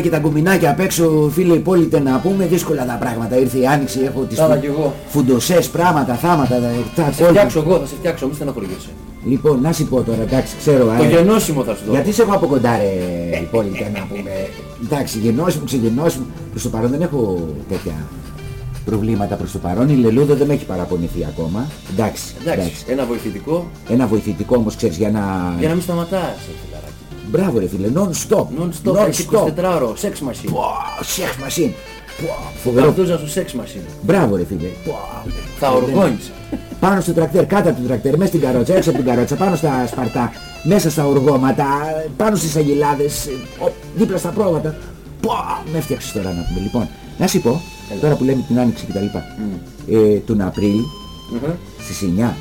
Αχ, περνάνε και τα γκομινάκια απ' έξω, φίλε υπόλοιπε να πούμε, δύσκολα τα πράγματα. Ήρθε η άνοιξη, έχω τις Τα είδα φου- κι εγώ. φουντοσές πράγματα, θάματα, τα, τα Θα σε κόλπα. φτιάξω εγώ, θα σε φτιάξω, μη στεναχωριέσαι. Λοιπόν, να σου πω τώρα, εντάξει, ξέρω. Το ε, γενώσιμο θα σου δω. Γιατί σε έχω από κοντά ρε Υπόλοιπα να πούμε. Εντάξει, γεννώσιμο, ξεγεννώσιμο. Προς το παρόν δεν έχω τέτοια προβλήματα προς το παρόν. Η Λελούδα δεν με έχει παραπονηθεί ακόμα. Εντάξει, Εντάξει, ένα βοηθητικό Ένα βοηθητικό όμως ξέρεις για να... για να μην σταματάς. ρε φιλαράκι. Μπράβο ρε φίλε, non-stop. Non-stop, έχει 24 ώρο, sex machine. Πω, Σεχ μασίν. Πω, Φοβερό. Καρτούζα σου sex machine. Μπράβο ρε φίλε. Πω. Θα οργώνεις. Πάνω στο τρακτέρ, κάτω από το τρακτέρ, μέσα στην καρότσα, έξω από την καρότσα, πάνω στα σπαρτά, μέσα στα οργώματα, πάνω στις αγελάδες, ε, ο- δίπλα στα πρόβατα. Πω, με έφτιαξες τώρα να πούμε. Λοιπόν, να σου πω, τώρα που λέμε την άνοιξη και τα λοιπά, ε, τον Απρίλη, Μμμ. στις 9,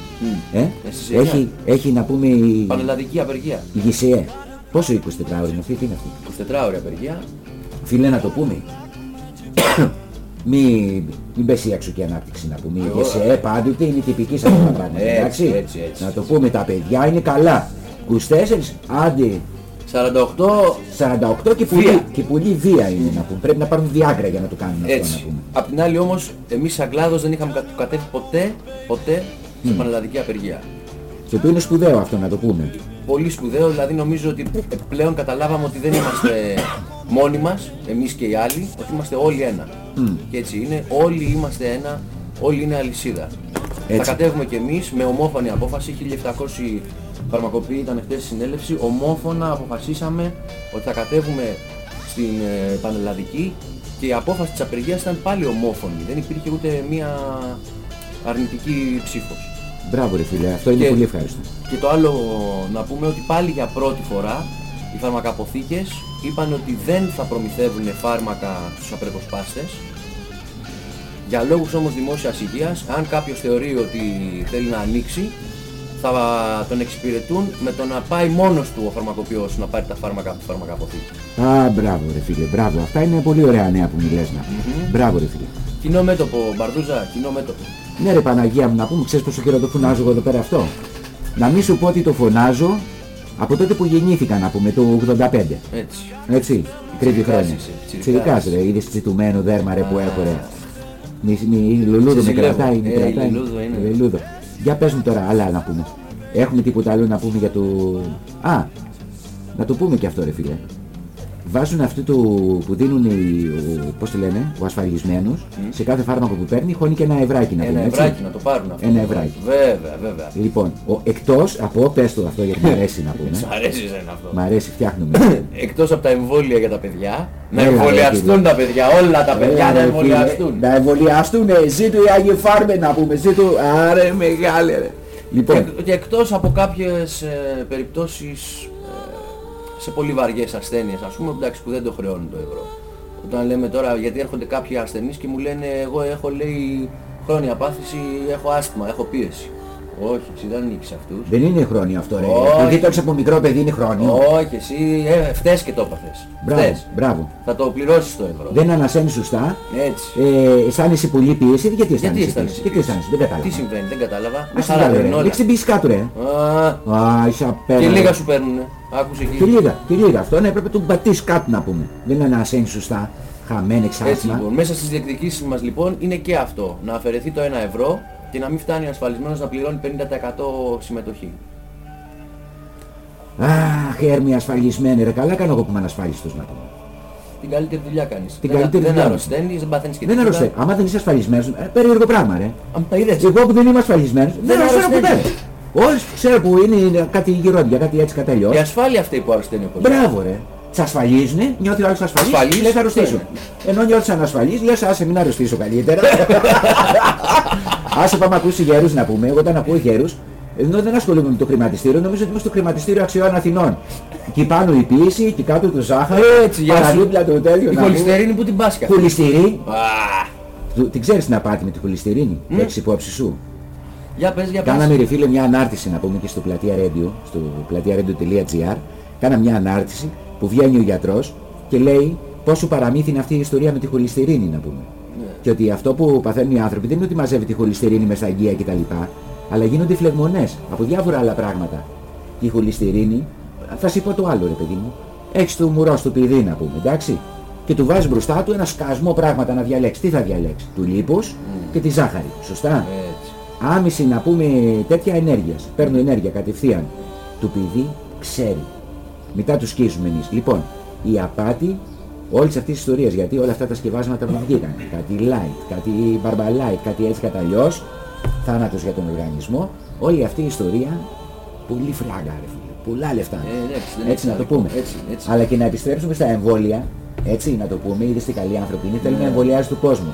ε, στις 9. έχει, έχει να πούμε η, Πανελλαδική απεργία. η ΓΙΣΕΕ. Πόσο 24 ώρες είναι αυτή, τι είναι αυτή. 24 ώρη απεργία. Φίλε να το πούμε. Μην μην πέσει η αξιοκή ανάπτυξη να πούμε. Η ΓΕΣΕ πάντοτε είναι τυπική σε αυτά τα πράγματα. Έτσι, εντάξει. έτσι, έτσι. Να το πούμε τα παιδιά είναι καλά. 24, άντε 48 48 και πολύ, Βία. και πολύ βία είναι να πούμε. Πρέπει να πάρουν διάγκρα για να το κάνουν αυτό να έτσι. πούμε. Απ' την άλλη όμως, εμείς σαν κλάδος δεν είχαμε κα- κατέβει ποτέ, ποτέ σε πανελλαδική απεργία. Το οποίο είναι σπουδαίο αυτό να το πούμε. Πολύ σπουδαίο, δηλαδή νομίζω ότι πλέον καταλάβαμε ότι δεν είμαστε μόνοι μας, εμείς και οι άλλοι, ότι είμαστε όλοι ένα. Και έτσι είναι, όλοι είμαστε ένα, όλοι είναι αλυσίδα. Έτσι. Θα κατέβουμε κι εμείς με ομόφωνη απόφαση, 1700 φαρμακοποιοί ήταν χτες στη συνέλευση, ομόφωνα αποφασίσαμε ότι θα κατέβουμε στην ε, Πανελλαδική και η απόφαση της απεργίας ήταν πάλι ομόφωνη, δεν υπήρχε ούτε μία αρνητική ψήφος. Μπράβο ρε φίλε, αυτό είναι Και- πολύ ευχάριστο. Και το άλλο να πούμε ότι πάλι για πρώτη φορά οι φαρμακαποθήκες είπαν ότι δεν θα προμηθεύουν φάρμακα στους απρεποσπάστες. Για λόγους όμως δημόσιας υγείας, αν κάποιος θεωρεί ότι θέλει να ανοίξει, θα τον εξυπηρετούν με το να πάει μόνος του ο φαρμακοποιός να πάρει τα φάρμακα από τη φαρμακαποθήκη. Α, μπράβο ρε φίλε, μπράβο. Αυτά είναι πολύ ωραία νέα που μιλές να πούμε. Μπράβο ρε φίλε. Κοινό μέτωπο, Μπαρδούζα, κοινό μέτωπο. Ναι ρε Παναγία μου να πούμε, ξέρεις πόσο καιρό το φωνάζω εγώ εδώ πέρα αυτό; Να μην σου πω ότι το φωνάζω από τότε που γεννήθηκα να πούμε, το 85. Έτσι. Έτσι, τρίτη Τσιρικάς χρόνια. είσαι, τσιρικάς. Τσιρικάς ρε, είδες τσιτουμένο δέρμα ρε που έχω ρε. Μη, μη, η Λουλούδο Σε με ζηλεύω. κρατάει, με Ε, η κρατάει. Λουλούδο είναι. Η Λουλούδο. Για πες μου τώρα άλλα να πούμε. Έχουμε τίποτα άλλο να πούμε για το... Α, να το πούμε και αυτό ρε φίλε. Βάζουν αυτό το που δίνουν οι, ο, πώς το λένε, ο ασφαλισμένος, σε κάθε φάρμακο που παίρνει, χώνει και ένα ευράκι να Ένα πούμε, έτσι. ευράκι να το πάρουν αυτό. Ένα ευράκι. Βέβαια, βέβαια. Λοιπόν, ο, εκτός από, πες το αυτό γιατί μου αρέσει να πούμε. (laughs) Σ' αρέσει εσένα αυτό. Μ' αρέσει, φτιάχνουμε. (coughs) Εκτός από τα εμβόλια για τα παιδιά, να Έλα, ρε, εμβολιαστούν φίλε. τα παιδιά, όλα τα παιδιά Ε, να ρε, εμβολιαστούν. φίλε, Να εμβολιαστούν, ζήτω οι Άγιοι Φάρμε να πούμε, ζήτω, άρε μεγάλε ρε. Λοιπόν, Και, και εκτός από κάποιες ε, περιπτώσεις ε, σε πολύ βαριές ασθένειες, ας πούμε, εντάξει που δεν το χρεώνουν το ευρώ. Όταν λέμε τώρα, γιατί έρχονται κάποιοι ασθενείς και μου λένε εγώ έχω λέει χρόνια πάθηση, έχω άσθημα, έχω πίεση. Όχι, εσύ δεν ανοίξεις αυτούς. δεν είναι χρόνιο αυτό ρε. Όχι. Επειδή το έχεις από μικρό παιδί είναι χρόνιο. Όχι, εσύ ε, φταίς και το έπαθες. Μπράβο, Φταίς. μπράβο. Θα το πληρώσεις το ευρώ. Δεν ανασένεις σωστά. Έτσι. Ε, αισθάνεσαι πολύ πίεση. Γιατί Γιατί αισθάνεσαι αισθάνεσαι πίεση. Γιατί πίεση; αισθάνεσαι, δεν κατάλαβα. Τι συμβαίνει, δεν κατάλαβα. Με Ας χαρά την παίρνουν βάλε, όλα. Ρίξε την πίεση κάτω ρε. Α, Α, είσαι Και απέναντι. λίγα σου παίρνουνε. Άκουσε εκεί. Και λίγα, και λίγα. Αυτό ναι, πρέπει να τον πατήσεις κάτω να πούμε. Δεν ανασένει σωστά. Χαμένη Έτσι εξάσμα. λοιπόν, μέσα στις διεκδικήσεις μας λοιπόν είναι και αυτό. Να αφαιρεθεί το 1 ευρώ και να μην φτάνει ο ασφαλισμένος να πληρώνει 50% συμμετοχή. Αχ, έρμη ασφαλισμένη ρε. Καλά κάνω εγώ που είμαι ανασφάλιστος να πούμε. Την καλύτερη δουλειά κάνεις. Την δεν, καλύτερη δεν δουλειά. αρρωσταίνεις, δεν παθαίνεις και Δεν τίποτα. αρρωστέ. Άμα δεν είσαι ασφαλισμένος, ε, περίεργο πράγμα ρε. Αν τα είδες. Εγώ που δεν είμαι ασφαλισμένος, δεν Δεν αρρωσταίνω ποτέ. Αρρωσταίνεις. Όλοι ξέρω που είναι, είναι κάτι γυρόντια, κάτι έτσι κατά αλλιώς. Η ασφάλεια αυτή που αρρωσταίνει ο κόσμος. Μπράβο ρε. Σ' ασφαλίζουνε, νιώθει ο άλλος ασφαλής, Ασφαλής, λέει θα αρρωστήσω. ναι. Ενώ νιώθεις ανασφαλής, λες άσε μην αρρωστήσω καλύτερα. (laughs) άσε πάμε ακούσει γέρους να πούμε, εγώ όταν ακούω γέρους, ενώ δεν ασχολούμαι με το χρηματιστήριο, νομίζω ότι είμαι στο χρηματιστήριο αξιών Αθηνών. Εκεί πάνω η πίεση, εκεί κάτω το ζάχαρο, Έτσι, γεια σου. παραδίπλα το τέλειο Η να πούμε. χολυστερίνη που την πάσχει αυτή. Χολυστερή. Α, Του- Την ξέρεις την απάτη με τη χολυστερίνη, το έχεις υπόψη σου. Για πες, για πες. Κάναμε ρε φίλε μια ανάρτηση να πούμε και στο πλατεία Radio, στο πλατεία-radio.gr. Κάναμε μια ανάρτηση που βγαίνει ο γιατρός και λέει πόσο παραμύθι είναι αυτή η ιστορία με τη χολυστερίνη να πούμε. Και ότι αυτό που παθαίνουν οι άνθρωποι δεν είναι ότι μαζεύει τη χολυστερίνη μέσα στα αγγεία κτλ. Αλλά γίνονται φλεγμονές από διάφορα άλλα πράγματα. Και η χολυστερίνη, θα σου πω το άλλο ρε παιδί μου, έχεις το μουρό στο πηδί να πούμε, εντάξει. Και του βάζεις μπροστά του ένα σκασμό πράγματα να διαλέξεις. Τι θα διαλέξεις, του λίπους και τη ζάχαρη. Σωστά. Έτσι. Άμεση να πούμε τέτοια ενέργειας. Παίρνω ενέργεια κατευθείαν. Το παιδί ξέρει. Μετά τους σκίζουμε εμείς. Λοιπόν, η απάτη όλες αυτές τις ιστορίες, γιατί όλα αυτά τα σκευάσματα που βγήκαν, κάτι light, κάτι μπαρμπαλάιτ, κάτι έτσι κατά αλλιώς, θάνατος για τον οργανισμό, όλη αυτή η ιστορία, πολύ φράγκα ρε φίλε, πολλά λεφτά. Ε, ναι, δεν έτσι να έχει το πούμε. Έτσι, έτσι. Αλλά και να επιστρέψουμε στα εμβόλια, έτσι να το πούμε, είδες τι καλοί άνθρωποι είναι, θέλουν να εμβολιάζει του κόσμου.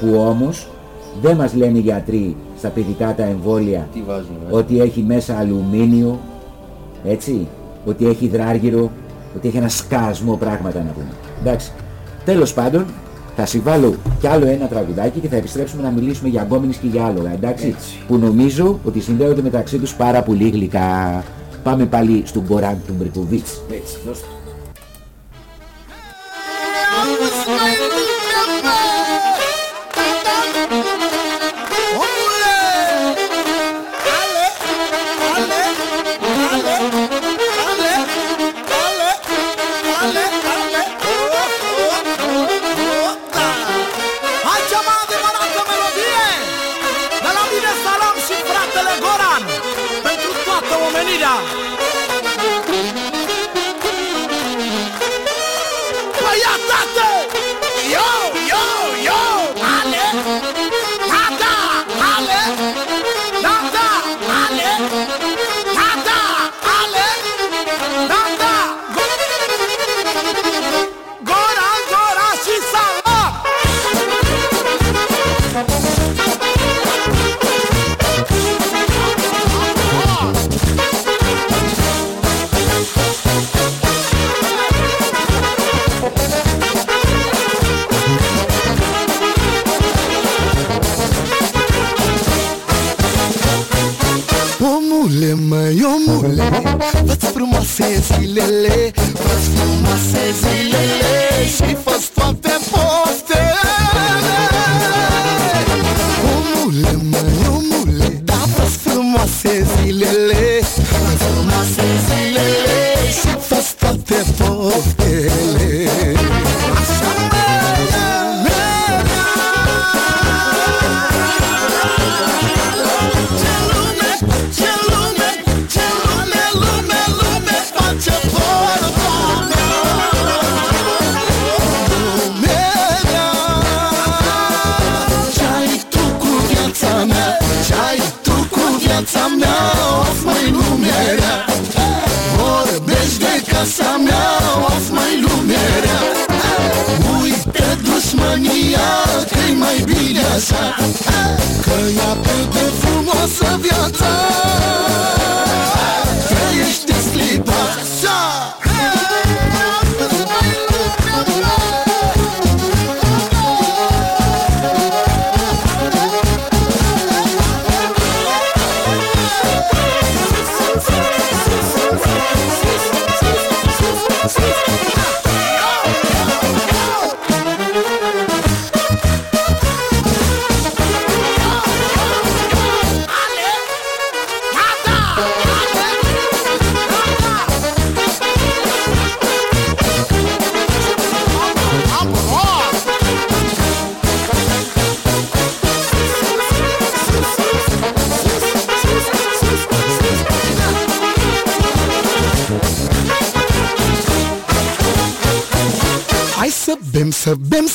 Που όμως δεν μας λένε οι γιατροί στα παιδικά τα εμβόλια Τι βάζουν, ε; ότι έχει μέσα αλουμίνιο, έτσι, ότι έχει υδράργυρο, ότι έχει ένα σκασμό πράγματα να πούμε. Εντάξει. Τέλος πάντων, θα συμβάλλω κι άλλο ένα τραγουδάκι και θα επιστρέψουμε να μιλήσουμε για γκόμενες και για άλογα, εντάξει. Έτσι. Που νομίζω ότι συνδέονται μεταξύ τους πάρα πολύ γλυκά. Πάμε πάλι στον Μποράν του Μπρικοβίτς. Έτσι, δώστε.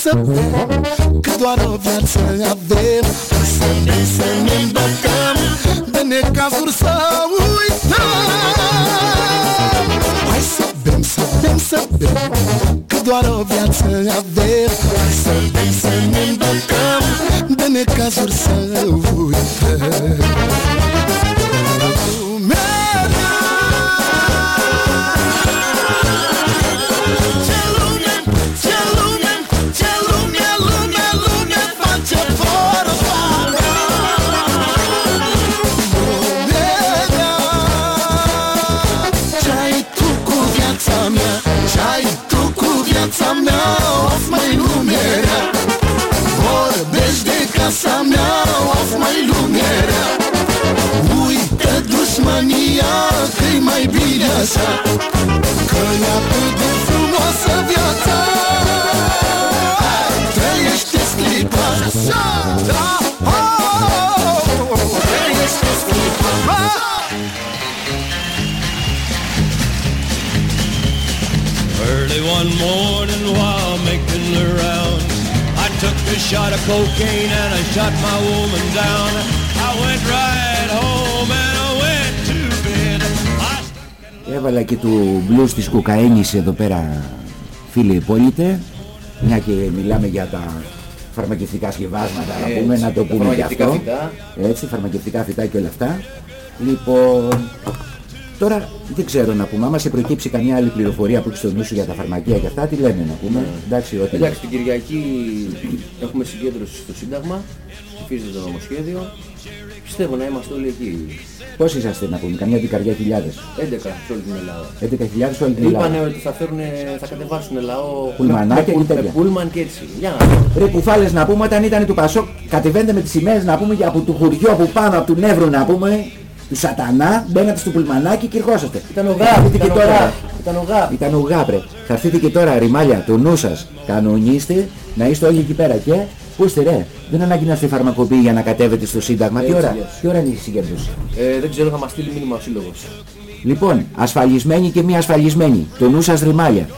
Să bem Că doar o viață avem. Hai să bem, să ne îmbătăm De necazuri să uităm. Hai să bem, să bem, să bem. Că doar o viață avem. Hai să bem, să ne îmbătăm De necazuri să uităm mai bine așa. Că e atât de frumoasă viața. Trăiește-ți așa Da, Early one morning while making the rounds I took a shot of cocaine and I shot my woman down. I went right home and Έβαλα και του blues της κοκαίνης εδώ πέρα φίλοι υπόλοιπε μια και μιλάμε για τα φαρμακευτικά σκευάσματα να Έτσι, πούμε να το τα πούμε και φαρμακευτικά αυτό. φυτά. έτσι φαρμακευτικά φυτά και όλα αυτά. Λοιπόν τώρα δεν ξέρω να πούμε. Άμα σε προκύψει καμιά άλλη πληροφορία που έχεις στο νου σου για τα φαρμακεία και αυτά τι λέμε να πούμε. Εντάξει ό,τι Εντάξει, την Κυριακή έχουμε συγκέντρωση στο Σύνταγμα, ψηφίζεται το νομοσχέδιο. Πιστεύω να είμαστε όλοι εκεί. Πώς είσαστε να πούμε, καμιά δεκαριά χιλιάδες; 11 σε όλη την Ελλάδα. 11.000 σε όλη την Ελλάδα Είπανε ότι θα, φέρουν, θα κατεβάσουν λαό Πουλμανάκια με, και με, τέτοια. πούλμαν και έτσι. Για να δω. Ρε κουφάλες να πούμε όταν ήταν του Πασόκ κατεβαίνετε με τις σημαίες να πούμε και από το χουριό που πάνω από του Νεύρου να πούμε του σατανά μπαίνατε στο πουλμανάκι και ερχόσαστε. Ήταν ο Θα Γάπ, έρθετε ήταν και ο τώρα. Γάπ, ήταν ο Γάπ. Ήταν ο Γάπρε. Θα έρθετε και τώρα ρημάλια το νου σας κανονίστε να είστε όλοι εκεί πέρα και πού είστε ρε. Δεν είναι ανάγκη να είστε φαρμακοποιοί για να κατέβετε στο Σύνταγμα. Τι Έτσι, ώρα, yes. τι ώρα είναι η συγκέντρωση; Ε, δεν ξέρω, θα μας στείλει μήνυμα ο Σύλλογος. Λοιπόν, ασφαλισμένοι και μη ασφαλισμένοι, το νου σας ρημάλια.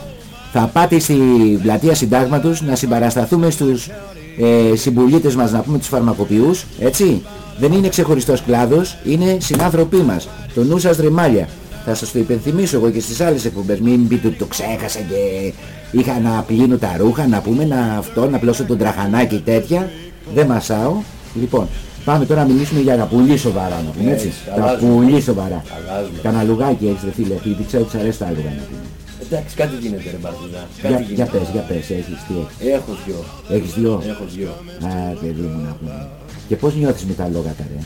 Θα πάτε στην πλατεία συντάγματος να συμπαρασταθούμε στους ε, συμπολίτες μας, να πούμε τους φαρμακοποιούς, έτσι; Δεν είναι ξεχωριστός κλάδος, είναι συνάνθρωποι μας. Το νου σας ρημάλια. Θα σας το υπενθυμίσω εγώ και στις άλλες εκπομπές. Μην πείτε ότι το ξέχασα και είχα να πλύνω τα ρούχα, να πούμε να αυτό, να πλώσω τον τραχανάκι τέτοια. Δεν μασάω. Λοιπόν, πάμε τώρα να μιλήσουμε για τα πολύ σοβαρά, να πούμε έτσι. Έτσι, Τα αλλάζουμε. πολύ σοβαρά. Αλλάζουμε. Κανα λουγάκι έχεις ρε φίλε, επειδή ξέρω ότι σ' αρέσει τα άλογα να πούμε. Εντάξει, κάτι γίνεται ρε Μπαρτουζά. Για, Κάτι για γίνεται. πες, για πες, έχεις, τι έχεις. Έχω δυο. Έχεις δυο. Έχω δυο. Α, παιδί μου να πούμε. Και πώς νιώθεις με τα λόγατα ρε.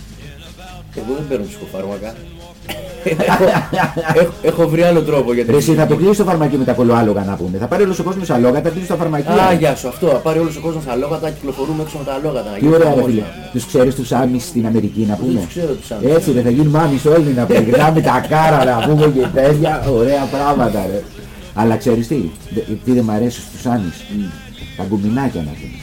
Εγώ δεν παίρνω ψυχοφάρμακα. Έχω, έχω, έχω βρει άλλο τρόπο για Ρε εσύ θα το κλείσεις το φαρμακείο με τα κολοάλογα να πούμε. Θα πάρει όλος ο κόσμος αλόγατα, κλείσει το φαρμακείο. Α, γεια σου, αυτό. Θα πάρει όλος ο κόσμος αλόγατα, κυκλοφορούμε έξω με τα αλόγατα. Τι Γιατί ωραία ρε χαμός φίλε. να είναι. Τους ξέρεις τους άμεις στην Αμερική να πούμε. τους ξέρω τους άμεις. Έτσι ρε θα γίνουμε άμεις όλοι να πούμε. Γράμε τα κάρα να πούμε και τέτοια ωραία πράγματα ρε. Αλλά ξέρεις τι, δε- τι δεν μ' αρέσει στους άμεις. Τα γκουμινάκια να πούμε.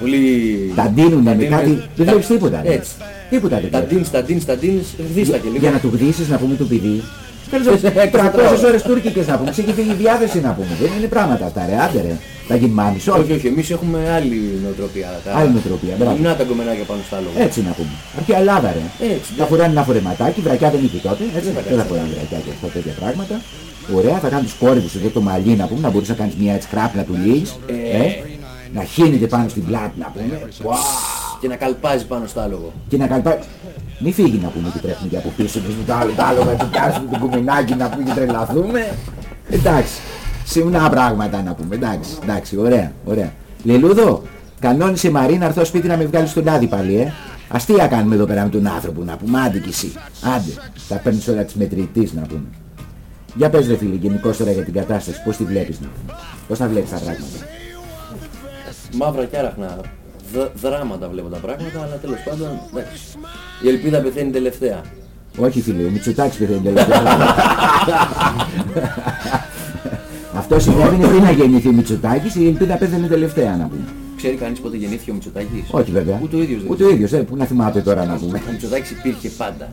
Πολύ... Τα ντύνουνε με ντύνουνε- κάτι, δεν τα- βλέπεις τίποτα. ρε. Έτσι. Τίποτα δεν Τα βλέπεις. ντύνς, τα ντύνς, τα ντύνς, βδίστα και λίγο. Για να του γδίσεις να πούμε το παιδί. Θέλεις Έχεις 300 ώρες τουρκικές να πούμε. Σε έχει φύγει η διάθεση να πούμε. Δεν είναι πράγματα αυτά ρε. Άντε ρε. Τα γυμνάμεις Όχι, όχι. όχι, εμείς έχουμε άλλη νοοτροπία. Τα... Άλλη νοοτροπία, μπράβο. Γυμνά τα κομμενάκια πάνω στα άλογα. Έτσι να πούμε. Αρχαία Ελλάδα ρε. Έτσι, Θα φοράνε ένα φορεματάκι, βρακιά δεν είχε τότε. Έτσι, θα δεν θα κάνεις φοράνε βρακιά και αυτά τέτοια πράγματα. Ωραία, θα κάνουν τους κόρυβους εδώ το μαλλί να πούμε, να μπορείς να κάνεις μια έτσι κράπλα του λύης. Ε, να χύνεται πάνω στην πλάτη να πούμε. Ουα, Και να καλπάζει πάνω στο άλογο. Και να καλπάει. Μη φύγει να πούμε και τρέχουμε και από πίσω και το άλλο, το άλλο να του πιάσουμε το κουμινάκι να πούμε και τρελαθούμε. Εντάξει. Σημνά πράγματα να πούμε. Εντάξει, εντάξει, ωραία, ωραία. Λελούδο, κανόνισε η Μαρίνα να έρθω σπίτι να με βγάλει στον άδει πάλι, ε. Αστεία κάνουμε εδώ πέρα με τον άνθρωπο να πούμε. Άντε κι εσύ. Άντε. Θα παίρνεις όλα της μετρητής να πούμε. Για πες ρε φίλε γενικώς τώρα για την κατάσταση, πώς τη βλέπεις να πούμε. Πώς τα βλέπεις τα πράγματα. Μαύρα και άραχνα. Δ- δράματα βλέπω τα πράγματα, αλλά τέλος πάντων, εντάξει. Η ελπίδα πεθαίνει τελευταία. Όχι φίλε, ο Μητσοτάκης πεθαίνει τελευταία. Αυτό συνέβαινε πριν να γεννηθεί ο Μητσοτάκης, η ελπίδα πέθανε τελευταία να πούμε. Ξέρει κανείς πότε γεννήθηκε ο Μητσοτάκης; Όχι βέβαια. Ούτε ο ίδιος δεν Ούτε ο ίδιος, ε, που να θυμάται τώρα να πούμε. Ο Μητσοτάκης υπήρχε πάντα.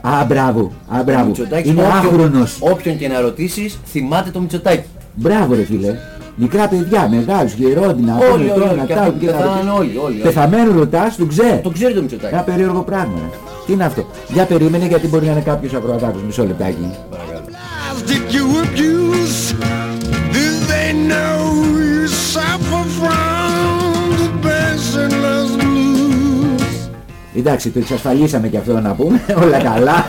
Α, μπράβο, α, Ο μπράβο. Μητσοτάκης, Είναι όποιον- άχρονος. Όποιον και να ρωτήσεις, θυμάται το Μητσοτάκη. Μπράβο ρε φίλε. Μικρά παιδιά, μεγάλους, γερόντινα, Όλοι, πούμε, όλοι, τώρα, όλοι, να και τα- αυτοί και να πεθάνανε ρωτήσεις. όλοι, όλοι, όλοι. Πεθαμένο ρωτάς, τον ξέρει. Το ξέρει το Μητσοτάκη. Ένα περίεργο πράγμα. ρε. Τι είναι αυτό; Για περίμενε γιατί μπορεί να είναι κάποιος ακροατάκος. Μισό λεπτάκι. Παρακαλώ. Did you abuse? Do they know you suffer from the passionless blues? Εντάξει, το εξασφαλίσαμε και αυτό να πούμε. (laughs) Όλα καλά. (laughs)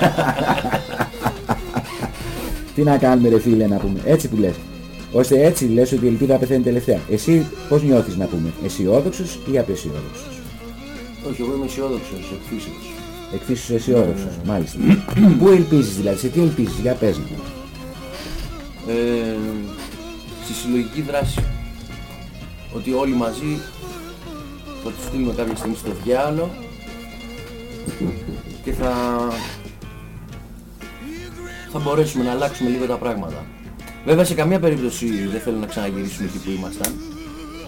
Τι να κάνουμε ρε φίλε να πούμε. Έτσι που λες. Ώστε έτσι λες ότι η ελπίδα πεθαίνει τελευταία. Εσύ πώς νιώθεις να πούμε. Αισιόδοξος ή απεσιόδοξος; Όχι, εγώ είμαι αισιόδοξος, εκ φύσεως. Εκφύσου αισιόδοξος. Μάλιστα. Πού ελπίζεις δηλαδή. Σε τι ελπίζεις. Για πες μου. Ε, στη συλλογική δράση. Ότι όλοι μαζί θα τους στείλουμε κάποια στιγμή στο διάολο και θα, θα μπορέσουμε να αλλάξουμε λίγο τα πράγματα. Βέβαια σε καμία περίπτωση δεν θέλω να ξαναγυρίσουμε εκεί που ήμασταν.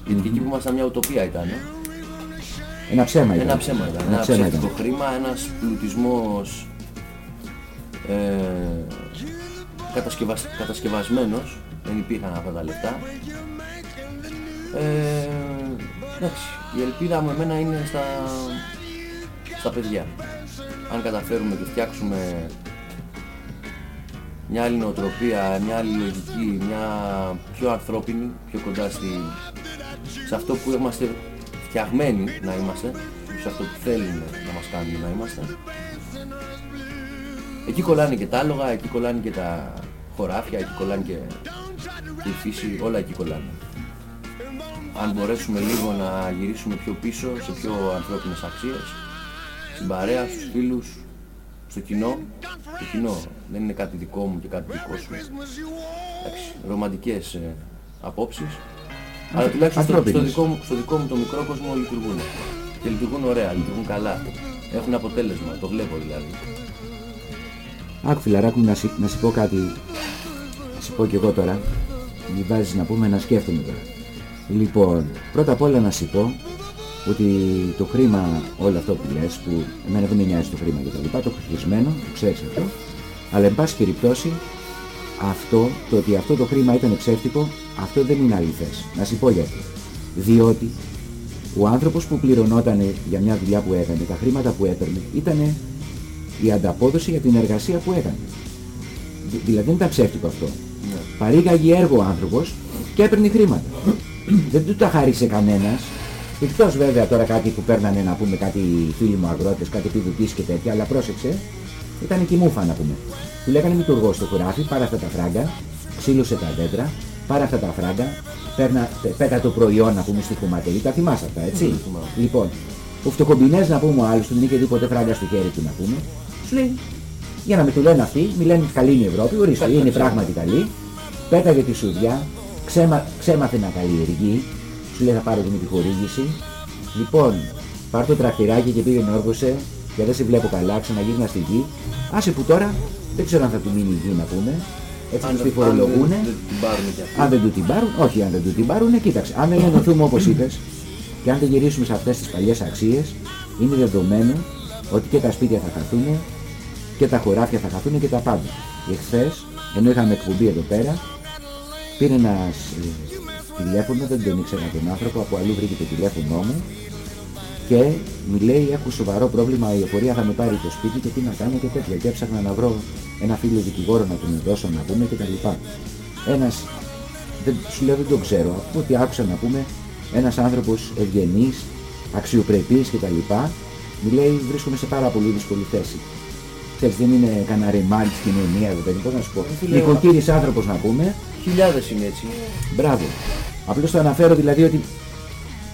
Γιατί και εκεί που ήμασταν μια ουτοπία ήταν. ε. Ένα ψέμα ήταν. Ένα ψέμα ήταν. Ένα Ένα ψέμα ψεύτικο ήταν. χρήμα, ένας πλουτισμός ε, κατασκευασ, κατασκευασμένος. Δεν υπήρχαν αυτά τα λεφτά. Ε, Εντάξει, η ελπίδα μου εμένα είναι στα, στα παιδιά. Αν καταφέρουμε και φτιάξουμε μια άλλη νοοτροπία, μια άλλη λογική, μια πιο ανθρώπινη, πιο κοντά στη, σε αυτό που είμαστε φτιαγμένοι να είμαστε, σε αυτό που θέλουν να μας κάνουν να είμαστε. Εκεί κολλάνε και τα άλογα, εκεί κολλάνε και τα χωράφια, εκεί κολλάνε και, και η φύση, όλα εκεί κολλάνε. Αν μπορέσουμε λίγο να γυρίσουμε πιο πίσω σε πιο ανθρώπινες αξίες, στην παρέα, στους φίλους, στο κοινό. Το κοινό δεν είναι κάτι δικό μου και κάτι δικό σου. Εντάξει, ρομαντικές ε, απόψεις. Αλλά τουλάχιστον στο, στο, ανθρώπινες. δικό μου, στο δικό μου το μικρό κόσμο λειτουργούν. Και λειτουργούν ωραία, λειτουργούν καλά. Έχουν αποτέλεσμα, το βλέπω δηλαδή. Άκου φιλαράκου μου να, σου- να σου πω κάτι. Να σου πω κι εγώ τώρα. Μη βάζεις να πούμε να σκέφτομαι τώρα. Λοιπόν, πρώτα απ' όλα να σου πω ότι το χρήμα, όλο αυτό που λες, που εμένα δεν με νοιάζει το χρήμα και τα λοιπά, το έχω χρησμένο, το ξέρεις αυτό. Αλλά εν πάση περιπτώσει, αυτό, το ότι αυτό το χρήμα ήταν ψεύτικο, αυτό δεν είναι αληθές. Να σου πω γιατί. Διότι ο άνθρωπος που πληρωνόταν για μια δουλειά που έκανε, τα χρήματα που έπαιρνε, ήταν η ανταπόδοση για την εργασία που έκανε. Δη- Δηλαδή δεν ήταν ψεύτικο αυτό. Παρήγαγε έργο ο άνθρωπος και έπαιρνε χρήματα. δεν του τα χάρισε κανένας. Εκτός βέβαια τώρα κάτι που παίρνανε να πούμε κάτι φίλοι μου αγρότες, κάτι επιδοτήσεις και τέτοια, αλλά πρόσεξε, ήταν και η μούφα να πούμε. Του λέγανε λειτουργός στο χωράφι, πάρε αυτά τα φράγκα, ξύλωσε τα δέντρα, πάρε αυτά τα φράγκα, παίρνα, πέ- πέτα το προϊόν να πούμε στη χωματερή, τα θυμάσαι αυτά, έτσι; Λοιπόν, ο φτωχομπινές να πούμε ο άλλος, του δεν είχε δει ποτέ φράγκα στο χέρι του να πούμε, σου λέει, για να με του λένε αυτοί, μη λένε καλή είναι η Ευρώπη, ορίστε, είναι πράγματι καλή, πέταγε τη σουδιά, ξέμα, ξέμαθε να καλλιεργεί, σου λέει θα πάρω την επιχορήγηση, λοιπόν, πάρ το τρακτηράκι και πήγαινε όργωσε, και δεν σε βλέπω καλά, ξαναγύρνα στη γη, άσε που τώρα δεν ξέρω αν θα του μείνει η γη να πούμε, έτσι τους τη δεν- φορολογούνε, δεν την πάρουν και αυτοί. αν δεν του την πάρουν, όχι αν δεν του την πάρουν, κοίταξε. Αν δεν ενωθούμε όπως (clears throat) είπες και αν δεν γυρίσουμε σε αυτές τις παλιές αξίες, είναι δεδομένο ότι και τα σπίτια θα χαθούν και τα χωράφια θα χαθούν και τα πάντα. Εχθές, ενώ είχαμε εκπομπή εδώ πέρα, πήρε ένας ε, τηλέφωνο, δεν τον ήξερα τον άνθρωπο, από αλλού βρήκε το τηλέφωνό μου και μου λέει έχω σοβαρό πρόβλημα, η εφορία θα με πάρει το σπίτι και τι να κάνω και τέτοια. Και έψαχνα να βρω ένα φίλο δικηγόρο να τον δώσω να πούμε και τα λοιπά. Ένας, δεν, σου λέω δεν τον ξέρω, από ό,τι άκουσα να πούμε, ένας άνθρωπος ευγενής, αξιοπρεπής και τα λοιπά, μου λέει βρίσκομαι σε πάρα πολύ δύσκολη θέση. Ξέρεις, δεν είναι κανένα ρημάλι της κοινωνίας, δεν παιδί, πώς να σου πω. φίλε, Νοικοκύρης άνθρωπος να πούμε, Χιλιάδες είναι έτσι. μπράβο. Απλώς το αναφέρω δηλαδή ότι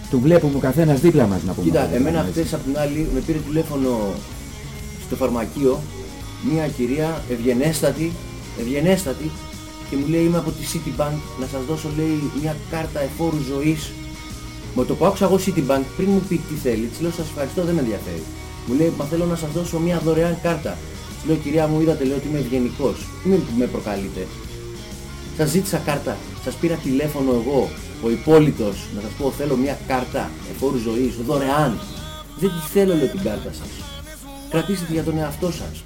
του βλέπουμε ο καθένας δίπλα μας να πούμε. Κοίτα, αυτό, εμένα έτσι. χθες απ' την άλλη με πήρε τηλέφωνο στο φαρμακείο μια κυρία ευγενέστατη, ευγενέστατη και μου λέει είμαι από τη Citibank να σας δώσω λέει μια κάρτα εφόρου ζωής με το που άκουσα εγώ Citibank πριν μου πει τι θέλει, της λέω σας ευχαριστώ δεν με ενδιαφέρει. Μου λέει μα θέλω να σας δώσω μια δωρεάν κάρτα. Της λέω κυρία μου είδατε λέω ότι είμαι ευγενικός, μην με προκαλείτε. Σας ζήτησα κάρτα. Σας πήρα τηλέφωνο εγώ, ο υπόλοιπος, να σας πω θέλω μια κάρτα εφόρου ζωής, δωρεάν. Δεν τη θέλω λέω την κάρτα σας. Κρατήστε τη για τον εαυτό σας.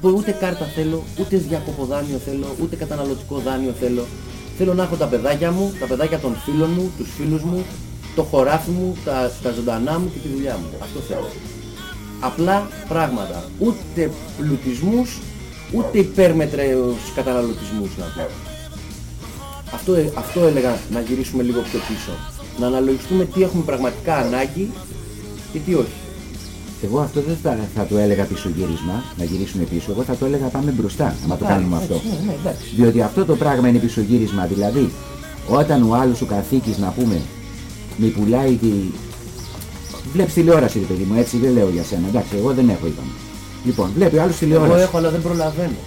Που ούτε κάρτα θέλω, ούτε διακοποδάνιο θέλω, ούτε καταναλωτικό δάνειο θέλω. Θέλω να έχω τα παιδάκια μου, τα παιδάκια των φίλων μου, τους φίλους μου, το χωράφι μου, τα, τα ζωντανά μου και τη δουλειά μου. Αυτό θέλω. Απλά πράγματα. Ούτε πλουτισμούς, ούτε υπέρμετρους καταναλωτισμούς να πω. Αυτό, ε- αυτό έλεγα να γυρίσουμε λίγο πιο πίσω. Να αναλογιστούμε τι έχουμε πραγματικά ανάγκη και τι όχι. Εγώ αυτό δεν θα, θα το έλεγα πίσω γύρισμα, να γυρίσουμε πίσω. Εγώ θα το έλεγα πάμε μπροστά, άμα το κάνουμε αυτό. Ναι, ναι, εντάξει. Διότι αυτό το πράγμα είναι πισωγύρισμα. Δηλαδή, όταν ο άλλος ο καθήκης να πούμε, με πουλάει τη... Βλέπεις τηλεόραση, ρε παιδί μου, έτσι δεν λέω για σένα. Εντάξει, εγώ δεν έχω είπαμε. Λοιπόν, βλέπει ο άλλος Εγώ τηλεόραση. έχω αλλά δεν προλαβαίνω.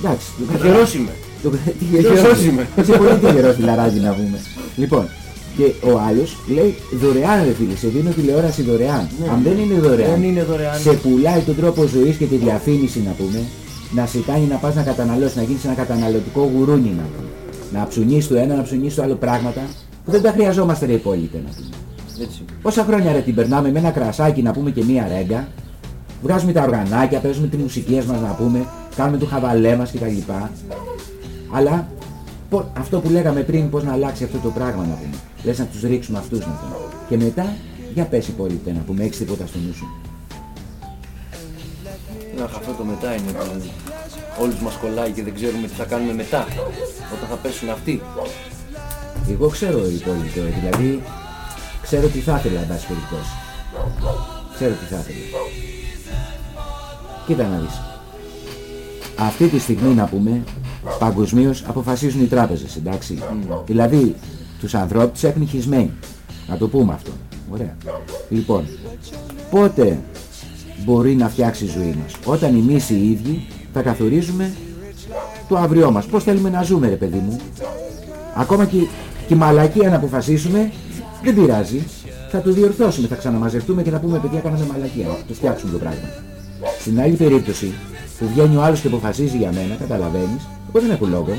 Εντάξει, το- Τυχερός είμαι. το- Τυχερός τυχερός είμαι. Είσαι πολύ τυχερός φιλαράκι να πούμε. Λοιπόν, και ο άλλος λέει δωρεάν ρε φίλε, σε δίνω τηλεόραση δωρεάν. Αν δεν είναι δωρεάν, Ναι. Δεν είναι δωρεάν. σε πουλάει τον τρόπο ζωής και τη διαφήμιση να πούμε, να σε κάνει να πας να καταναλώσεις, να γίνεις ένα καταναλωτικό γουρούνι να πούμε. Να ψουνείς το ένα, να ψουνείς το άλλο πράγματα που δεν τα χρειαζόμαστε ρε υπόλοιπε να πούμε. Έτσι. Πόσα χρόνια ρε την περνάμε με ένα κρασάκι να πούμε και μία ρέγγα, βγάζουμε τα οργανάκια, παίζουμε τις μουσικές μας να πούμε, κάνουμε το χαβαλέ μας κτλ. Αλλά πο- αυτό που λέγαμε πριν πώς να αλλάξει αυτό το πράγμα να πούμε. Λες να τους ρίξουμε αυτούς να πούμε. Και μετά, για πες Υπόλοιπε να πούμε, έχεις τίποτα στο νου σου. Ένα αυτό το μετά είναι που όλους μας κολλάει και δεν ξέρουμε τι θα κάνουμε μετά. Όταν θα πέσουν αυτοί. Εγώ ξέρω Υπόλοιπε, δηλαδή ξέρω τι θα ήθελα, εν πάση περιπτώσει. Ξέρω τι θα ήθελα. Κοίτα να δεις. Αυτή τη στιγμή να πούμε, παγκοσμίως αποφασίζουν οι τράπεζες, εντάξει. Δηλαδή, τους ανθρώπους τους έχουν χισμένοι. Να το πούμε αυτό. Ωραία. Λοιπόν, πότε μπορεί να φτιάξει η ζωή μας; Όταν εμείς οι ίδιοι θα καθορίζουμε το αύριό μας. Πώς θέλουμε να ζούμε ρε παιδί μου; Ακόμα και, και η μαλακία να αποφασίσουμε δεν πειράζει. Θα το διορθώσουμε, θα ξαναμαζευτούμε και να πούμε παιδιά κάναμε μαλακία. Θα το φτιάξουμε το πράγμα. Στην άλλη περίπτωση που βγαίνει ο άλλος και αποφασίζει για μένα, καταλαβαίνεις, εγώ δεν έχω λόγο.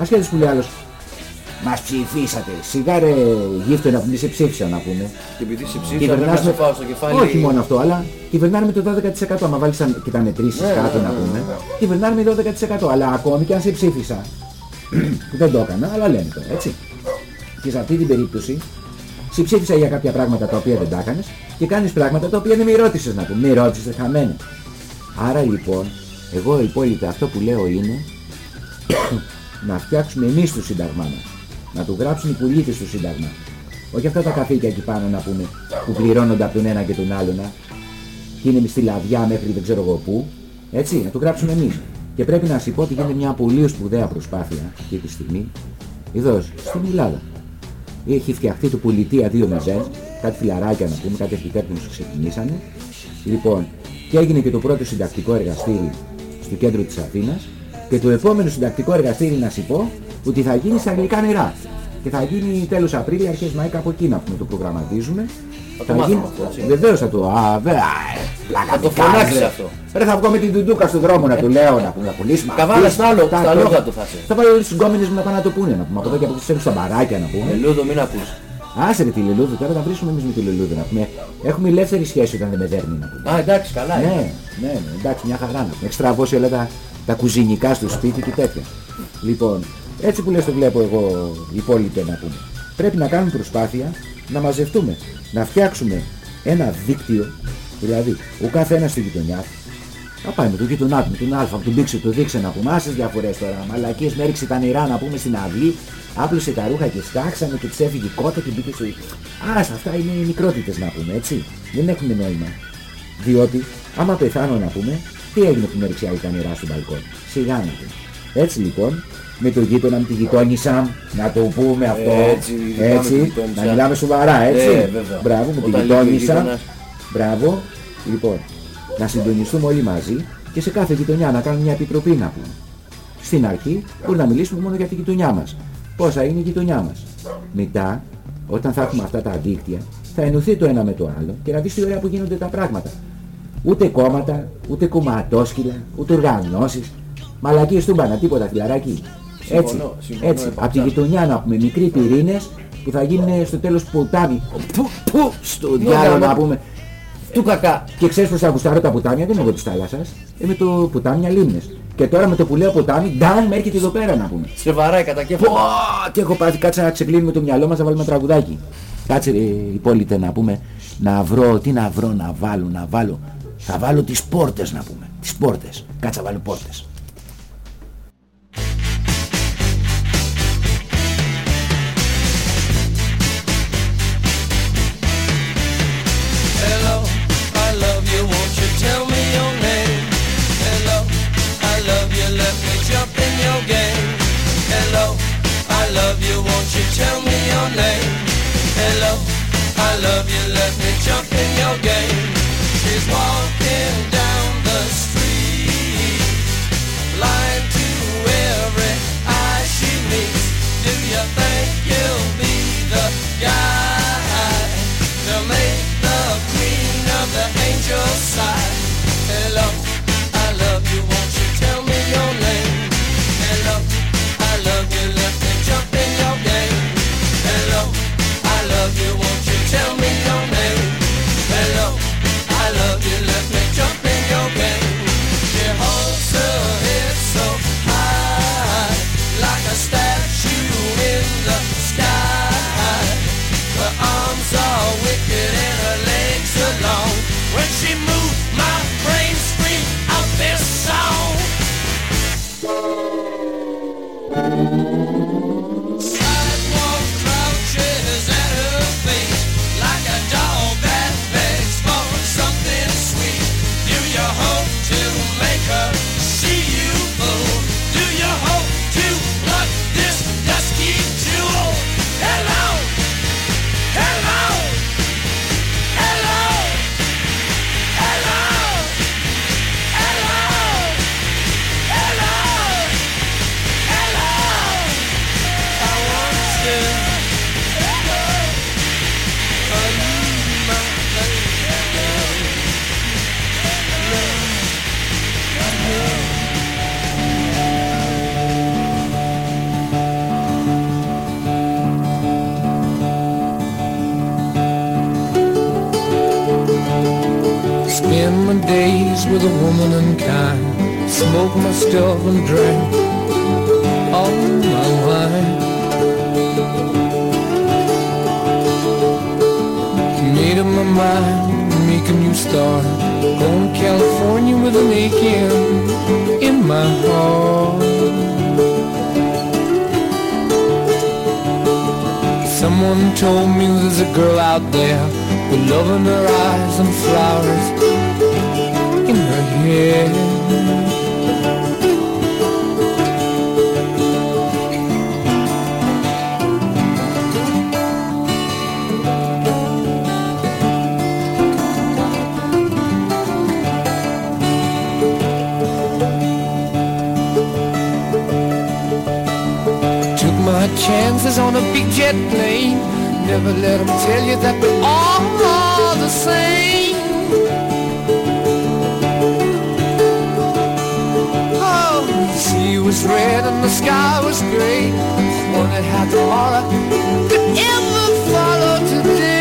Ασχέτως που λέει άλλος, μας ψηφίσατε, σιγά ρε γύφτο να πούμε, σε ψήφισα να πούμε. Και επειδή σε ψήφισα Κυβερνάς πρέπει να σε με- πάω στο κεφάλι. Όχι μόνο αυτό, αλλά κυβερνάνε με το 12%. Άμα βάλεις σαν- και τα μετρήσεις Ναι, κάτω ναι, να ναι, πούμε, ναι. κυβερνάνε με 12%. Αλλά ακόμη και αν σε ψήφισα, που (clears throat) δεν το έκανα, αλλά λέμε τώρα, έτσι. Και σε αυτή την περίπτωση, σε ψήφισα για κάποια πράγματα τα οποία δεν τα έκανες και κάνεις πράγματα τα οποία δεν με ρώτησες να πούμε. Με ρώτησες χαμένο. Άρα λοιπόν, εγώ υπόλοιπα αυτό που λέω είναι (coughs) να φτιάξουμε εμείς το σύνταγμά μας. Να το γράψουν οι πολίτες στο σύνταγμα. Όχι αυτά τα καθήκια εκεί πάνω να πούμε που πληρώνονται από τον ένα και τον άλλον και είναι στη λαδιά μέχρι δεν ξέρω εγώ πού. Έτσι, να το γράψουμε εμείς. Και πρέπει να σου πω ότι γίνεται μια πολύ σπουδαία προσπάθεια αυτή τη στιγμή. Εδώ, στην Ελλάδα. Έχει φτιαχτεί το πολιτεία 2.0, κάτι φιλαράκια να πούμε, κάτι αρχιτέκτονες που ξεκινήσανε. Λοιπόν, και έγινε και το πρώτο συντακτικό εργαστήρι στο κέντρο της Αθήνας και το επόμενο συντακτικό εργαστήρι να σου πω ότι θα γίνει στα αγγλικά νερά. Και θα γίνει τέλος Απρίλη, αρχές Μάη, κάπου εκεί να πούμε το προγραμματίζουμε. Θα το μάθουμε αυτό, έτσι. Βεβαίως θα το... Α, βε, α, ε, πλάκα Θα το μην κάνεις, φωνάξεις ρε. αυτό. Ρε θα βγω με την τουντούκα στον δρόμο να του λέω να πούμε να πουλήσουμε. Καβάλα αυτή, στα άλλο- τα στα τότε. λόγα του θα είσαι. Θα βάλω όλες τις γκόμενες μου να πάνε να το πούνε να πούμε. Από εδώ και από εκεί τους έχω στα μπαράκια να πούμε. Λελούδο μην ακούς. Άσε ρε τη λελούδα, τώρα θα βρίσκουμε εμείς με τη λελούδα να πούμε. Έχουμε ελεύθερη σχέση όταν δεν με δέρνει να πούμε. Α, εντάξει, καλά. είναι. Ναι, ναι, ναι, εντάξει, μια χαρά να πούμε. Έχει τραβώσει όλα τα, τα κουζινικά στο σπίτι και τέτοια. Λοιπόν, έτσι που λες το βλέπω εγώ οι υπόλοιποι να πούμε. Πρέπει να κάνουμε προσπάθεια να μαζευτούμε, να φτιάξουμε ένα δίκτυο, δηλαδή ο καθένας στη γειτονιά του, θα πάει με τον γειτονά του, με τον Α, με τον Πήξε, το δείξε να πούμε. Άσες διαφορές τώρα. Μαλακίες με έριξε τα νερά να πούμε στην αυλή. Άπλωσε τα ρούχα και στάξανε και της έφυγε η κότα και μπήκε στο. Άστα, αυτά είναι οι μικρότητες να πούμε, έτσι. Δεν έχουν νόημα. Διότι, άμα πεθάνω να πούμε, τι έγινε που με έριξε άλλη τα νερά στο μπαλκόνι. Σιγά να πούμε. Έτσι λοιπόν, με τον γείτονα, με τη γειτόνισσα, να το πούμε αυτό. Έτσι, ειδικά με τη έτσι γειτόνισσα. να μιλάμε σοβαρά, έτσι. Ε, βέβαια. Μπράβο, με τη Όταν λέει ο γειτόνισσα. γείτονας. Μπράβο. Λοιπόν, να συντονιστούμε όλοι μαζί και σε κάθε γειτονιά να κάνουμε μια επιτροπή να πούμε. Στην αρχή μπορεί να μιλήσουμε μόνο για τη γειτονιά μας. Πόσα είναι η γειτονιά μας. Μετά, όταν θα έχουμε αυτά τα δίκτυα, θα ενωθεί το ένα με το άλλο και να δεις τι ωραία που γίνονται τα πράγματα. Ούτε κόμματα, ούτε κομματόσκυλα, ούτε οργανώσεις. Μαλακίες του μπανα, τίποτα φιλαράκι. Έτσι, Συμφωνώ, συμφωνώ έτσι. επ' Από τη αυτά. γειτονιά να πούμε μικροί πυρήνες που θα γίνουν στο τέλος ποτάμι. Πού, πού, στο διάλογο γάμο. να πούμε. Του κακά. Και ξέρεις πως θα γουστάρω τα ποτάμια, δεν είμαι εγώ της θάλασσας. Είμαι το ποτάμια λίμνες. Και τώρα με το που λέω ποτάμι, ντάν, με έρχεται εδώ πέρα να πούμε. Σε βαράει κατά Πω, κέφαλο. τι έχω πάθει, κάτσε να ξεκλίνουμε το μυαλό μας να βάλουμε τραγουδάκι. Κάτσε ρε υπόλοιπε να πούμε, να βρω, τι να βρω να βάλω, να βάλω. Θα βάλω τις πόρτες να πούμε, τις πόρτες. Κάτσε να βάλω πόρτες. Love you, won't you tell me your name? Hello, I love you, let me jump in your game. She's walking chances on a big jet plane. Never let them tell you that we're all the same. Oh, the sea was red and the sky was gray. Wondered how tomorrow could ever follow today.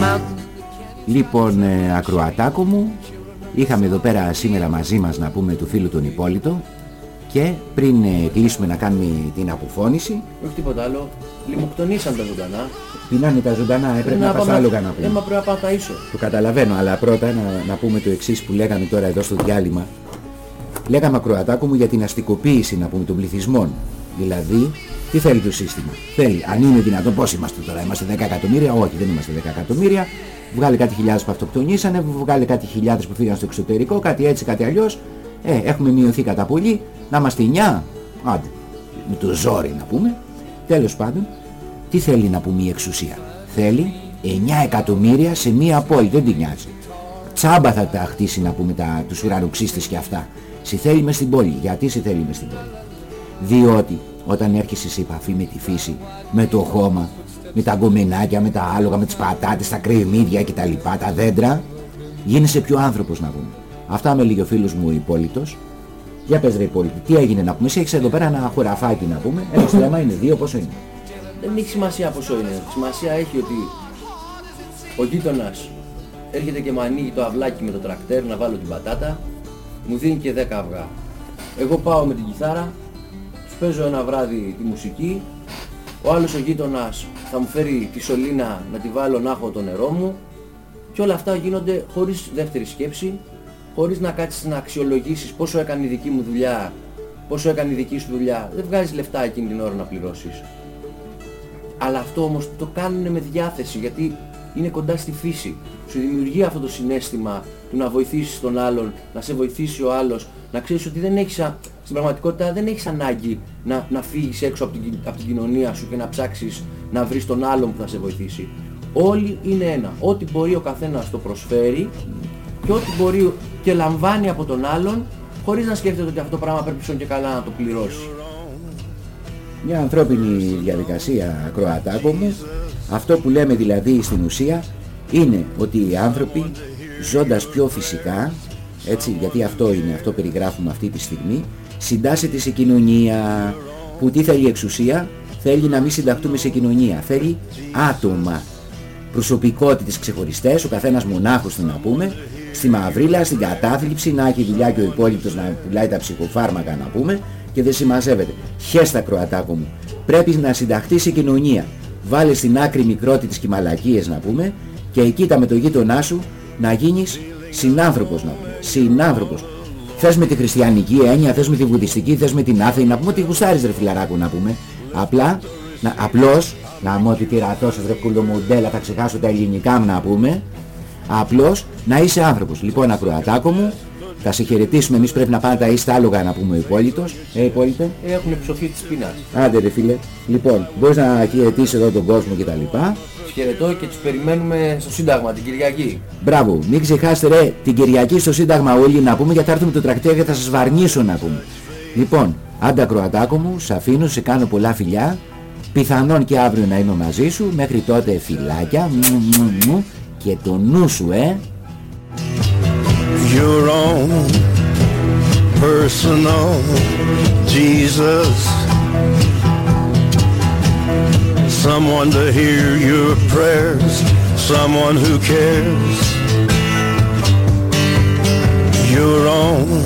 Mountain Λοιπόν, ε, ακροατάκο μου, είχαμε εδώ πέρα σήμερα μαζί μας να πούμε του φίλου τον Υπόλοιπο και πριν ε, κλείσουμε να κάνουμε την αποφώνηση, Όχι τίποτα άλλο. Λιμοκτονήσαν τα ζωντανά. πεινάνε τα ζωντανά, έπρεπε να, πας πάμε- άλογα να Ε, πούμε. μα πρέπει να πάω τα ίσο. Το καταλαβαίνω, αλλά πρώτα να, να πούμε το εξής που λέγαμε τώρα εδώ στο διάλειμμα. Λέγαμε ακροατάκο μου για την αστικοποίηση να πούμε των πληθυσμών. Δηλαδή, τι θέλει το σύστημα; Θέλει, αν είναι δυνατόν, πώς είμαστε τώρα, είμαστε 10 εκατομμύρια, όχι δεν είμαστε 10 εκατομμύρια. Βγάλει κάτι χιλιάδες που αυτοκτονήσανε, βγάλει κάτι χιλιάδες που φύγαν στο εξωτερικό, κάτι έτσι, κάτι αλλιώς. Ε, έχουμε μειωθεί κατά πολύ, να είμαστε 9, άντε, με το ζόρι να πούμε. Τέλος πάντων, τι θέλει να πούμε η εξουσία. Θέλει 9 εκατομμύρια σε μία πόλη, δεν την νοιάζει. Τσάμπα θα τα χτίσει να πούμε τα, τους ουρανοξύστες και αυτά. Σε θέλει μες στην πόλη. Γιατί σε θέλει μες στην πόλη. Διότι όταν έρχεσαι σε επαφή με τη φύση, με το χώμα, με τα γκομενάκια, με τα άλογα, με τις πατάτες, τα κρεμμύδια κτλ, τα δέντρα, γίνεσαι πιο άνθρωπος να πούμε. Αυτά με λίγε ο φίλος μου ο Υπόλοιπος. Για πες ρε Υπόλοιπη, τι έγινε να πούμε, εσύ έχεις εδώ πέρα ένα χωραφάκι να πούμε, ένα στέμα είναι δύο, πόσο είναι; Δεν έχει σημασία πόσο είναι. Σημασία έχει ότι ο γείτονας έρχεται και μου ανοίγει το αυλάκι με το τρακτέρ να βάλω την πατάτα, μου δίνει και 10 αυγά. Εγώ πάω με την κιθάρα, τους παίζω ένα βράδυ τη μουσική, ο άλλος ο γείτονας θα μου φέρει τη σωλήνα να τη βάλω να έχω το νερό μου και όλα αυτά γίνονται χωρίς δεύτερη σκέψη, χωρίς να κάτσεις να αξιολογήσεις πόσο έκανε η δική μου δουλειά, πόσο έκανε η δική σου δουλειά. Δεν βγάζεις λεφτά εκείνη την ώρα να πληρώσεις. Αλλά αυτό όμως το κάνουν με διάθεση γιατί είναι κοντά στη φύση. Σου δημιουργεί αυτό το συνέστημα του να βοηθήσεις τον άλλον, να σε βοηθήσει ο άλλος, να ξέρεις ότι δεν έχεις, α- στην πραγματικότητα δεν έχεις ανάγκη να, να φύγεις έξω από την, κι- από την κοινωνία σου και να ψάξεις να βρεις τον άλλον που θα σε βοηθήσει. Όλοι είναι ένα. Ό,τι μπορεί ο καθένας το προσφέρει και ό,τι μπορεί και λαμβάνει από τον άλλον χωρίς να σκέφτεται ότι αυτό το πράγμα πρέπει σον και καλά να το πληρώσει. Μια ανθρώπινη διαδικασία ακροατάκο μου. Αυτό που λέμε δηλαδή στην ουσία είναι ότι οι άνθρωποι ζώντας πιο φυσικά, έτσι, γιατί αυτό είναι, αυτό περιγράφουμε αυτή τη στιγμή, συντάσσεται σε κοινωνία που τι θέλει η εξουσία, θέλει να μην συνταχτούμε σε κοινωνία, θέλει άτομα, προσωπικότητες ξεχωριστές, ο καθένας μονάχος του να πούμε, στη μαυρίλα, στην κατάθλιψη, να έχει δουλειά και ο υπόλοιπος να πουλάει τα ψυχοφάρμακα να πούμε και δεν συμμαζεύεται. Χέστα κροατάκο μου. Πρέπει να συνταχθεί σε κοινωνία. Βάλε στην άκρη μικρότητες και μαλακίες να πούμε και εκεί τα με το γείτονά σου να γίνεις συνάνθρωπος να πούμε. Συνάνθρωπος. Θες με τη χριστιανική έννοια, θες με τη βουδιστική, θες με την άθεη, να πούμε ότι γουστάρεις ρε φιλαράκο να πούμε. Απλά, να, απλώς, να μου ότι τυρατός ρε κουλομουντέλα, θα ξεχάσω τα ελληνικά μου να πούμε. Απλώς να είσαι άνθρωπος. Λοιπόν, ακροατάκο μου, θα σε χαιρετήσουμε, εμείς πρέπει να πάμε τα είστε άλογα να πούμε ο υπόλοιπος. Ε, υπόλοιπε. Έχουν ψωφί της πείνας. Άντε ρε φίλε. Λοιπόν, μπορείς να χαιρετήσεις εδώ τον κόσμο κτλ. Τους χαιρετώ και τους περιμένουμε στο Σύνταγμα την Κυριακή. Μπράβο, μην ξεχάσετε ρε την Κυριακή στο Σύνταγμα όλοι να πούμε γιατί θα έρθουμε το τρακτέρ και θα σας βαρνίσω να πούμε. Λοιπόν, άντα Κροατάκο μου, σ' αφήνω, σε κάνω πολλά φιλιά. Πιθανόν και αύριο να είμαι μαζί σου. Μέχρι τότε φιλάκια. Μου, μου, μου, και το νου σου, ε. your own personal Jesus. someone to hear your prayers, someone who cares. Your own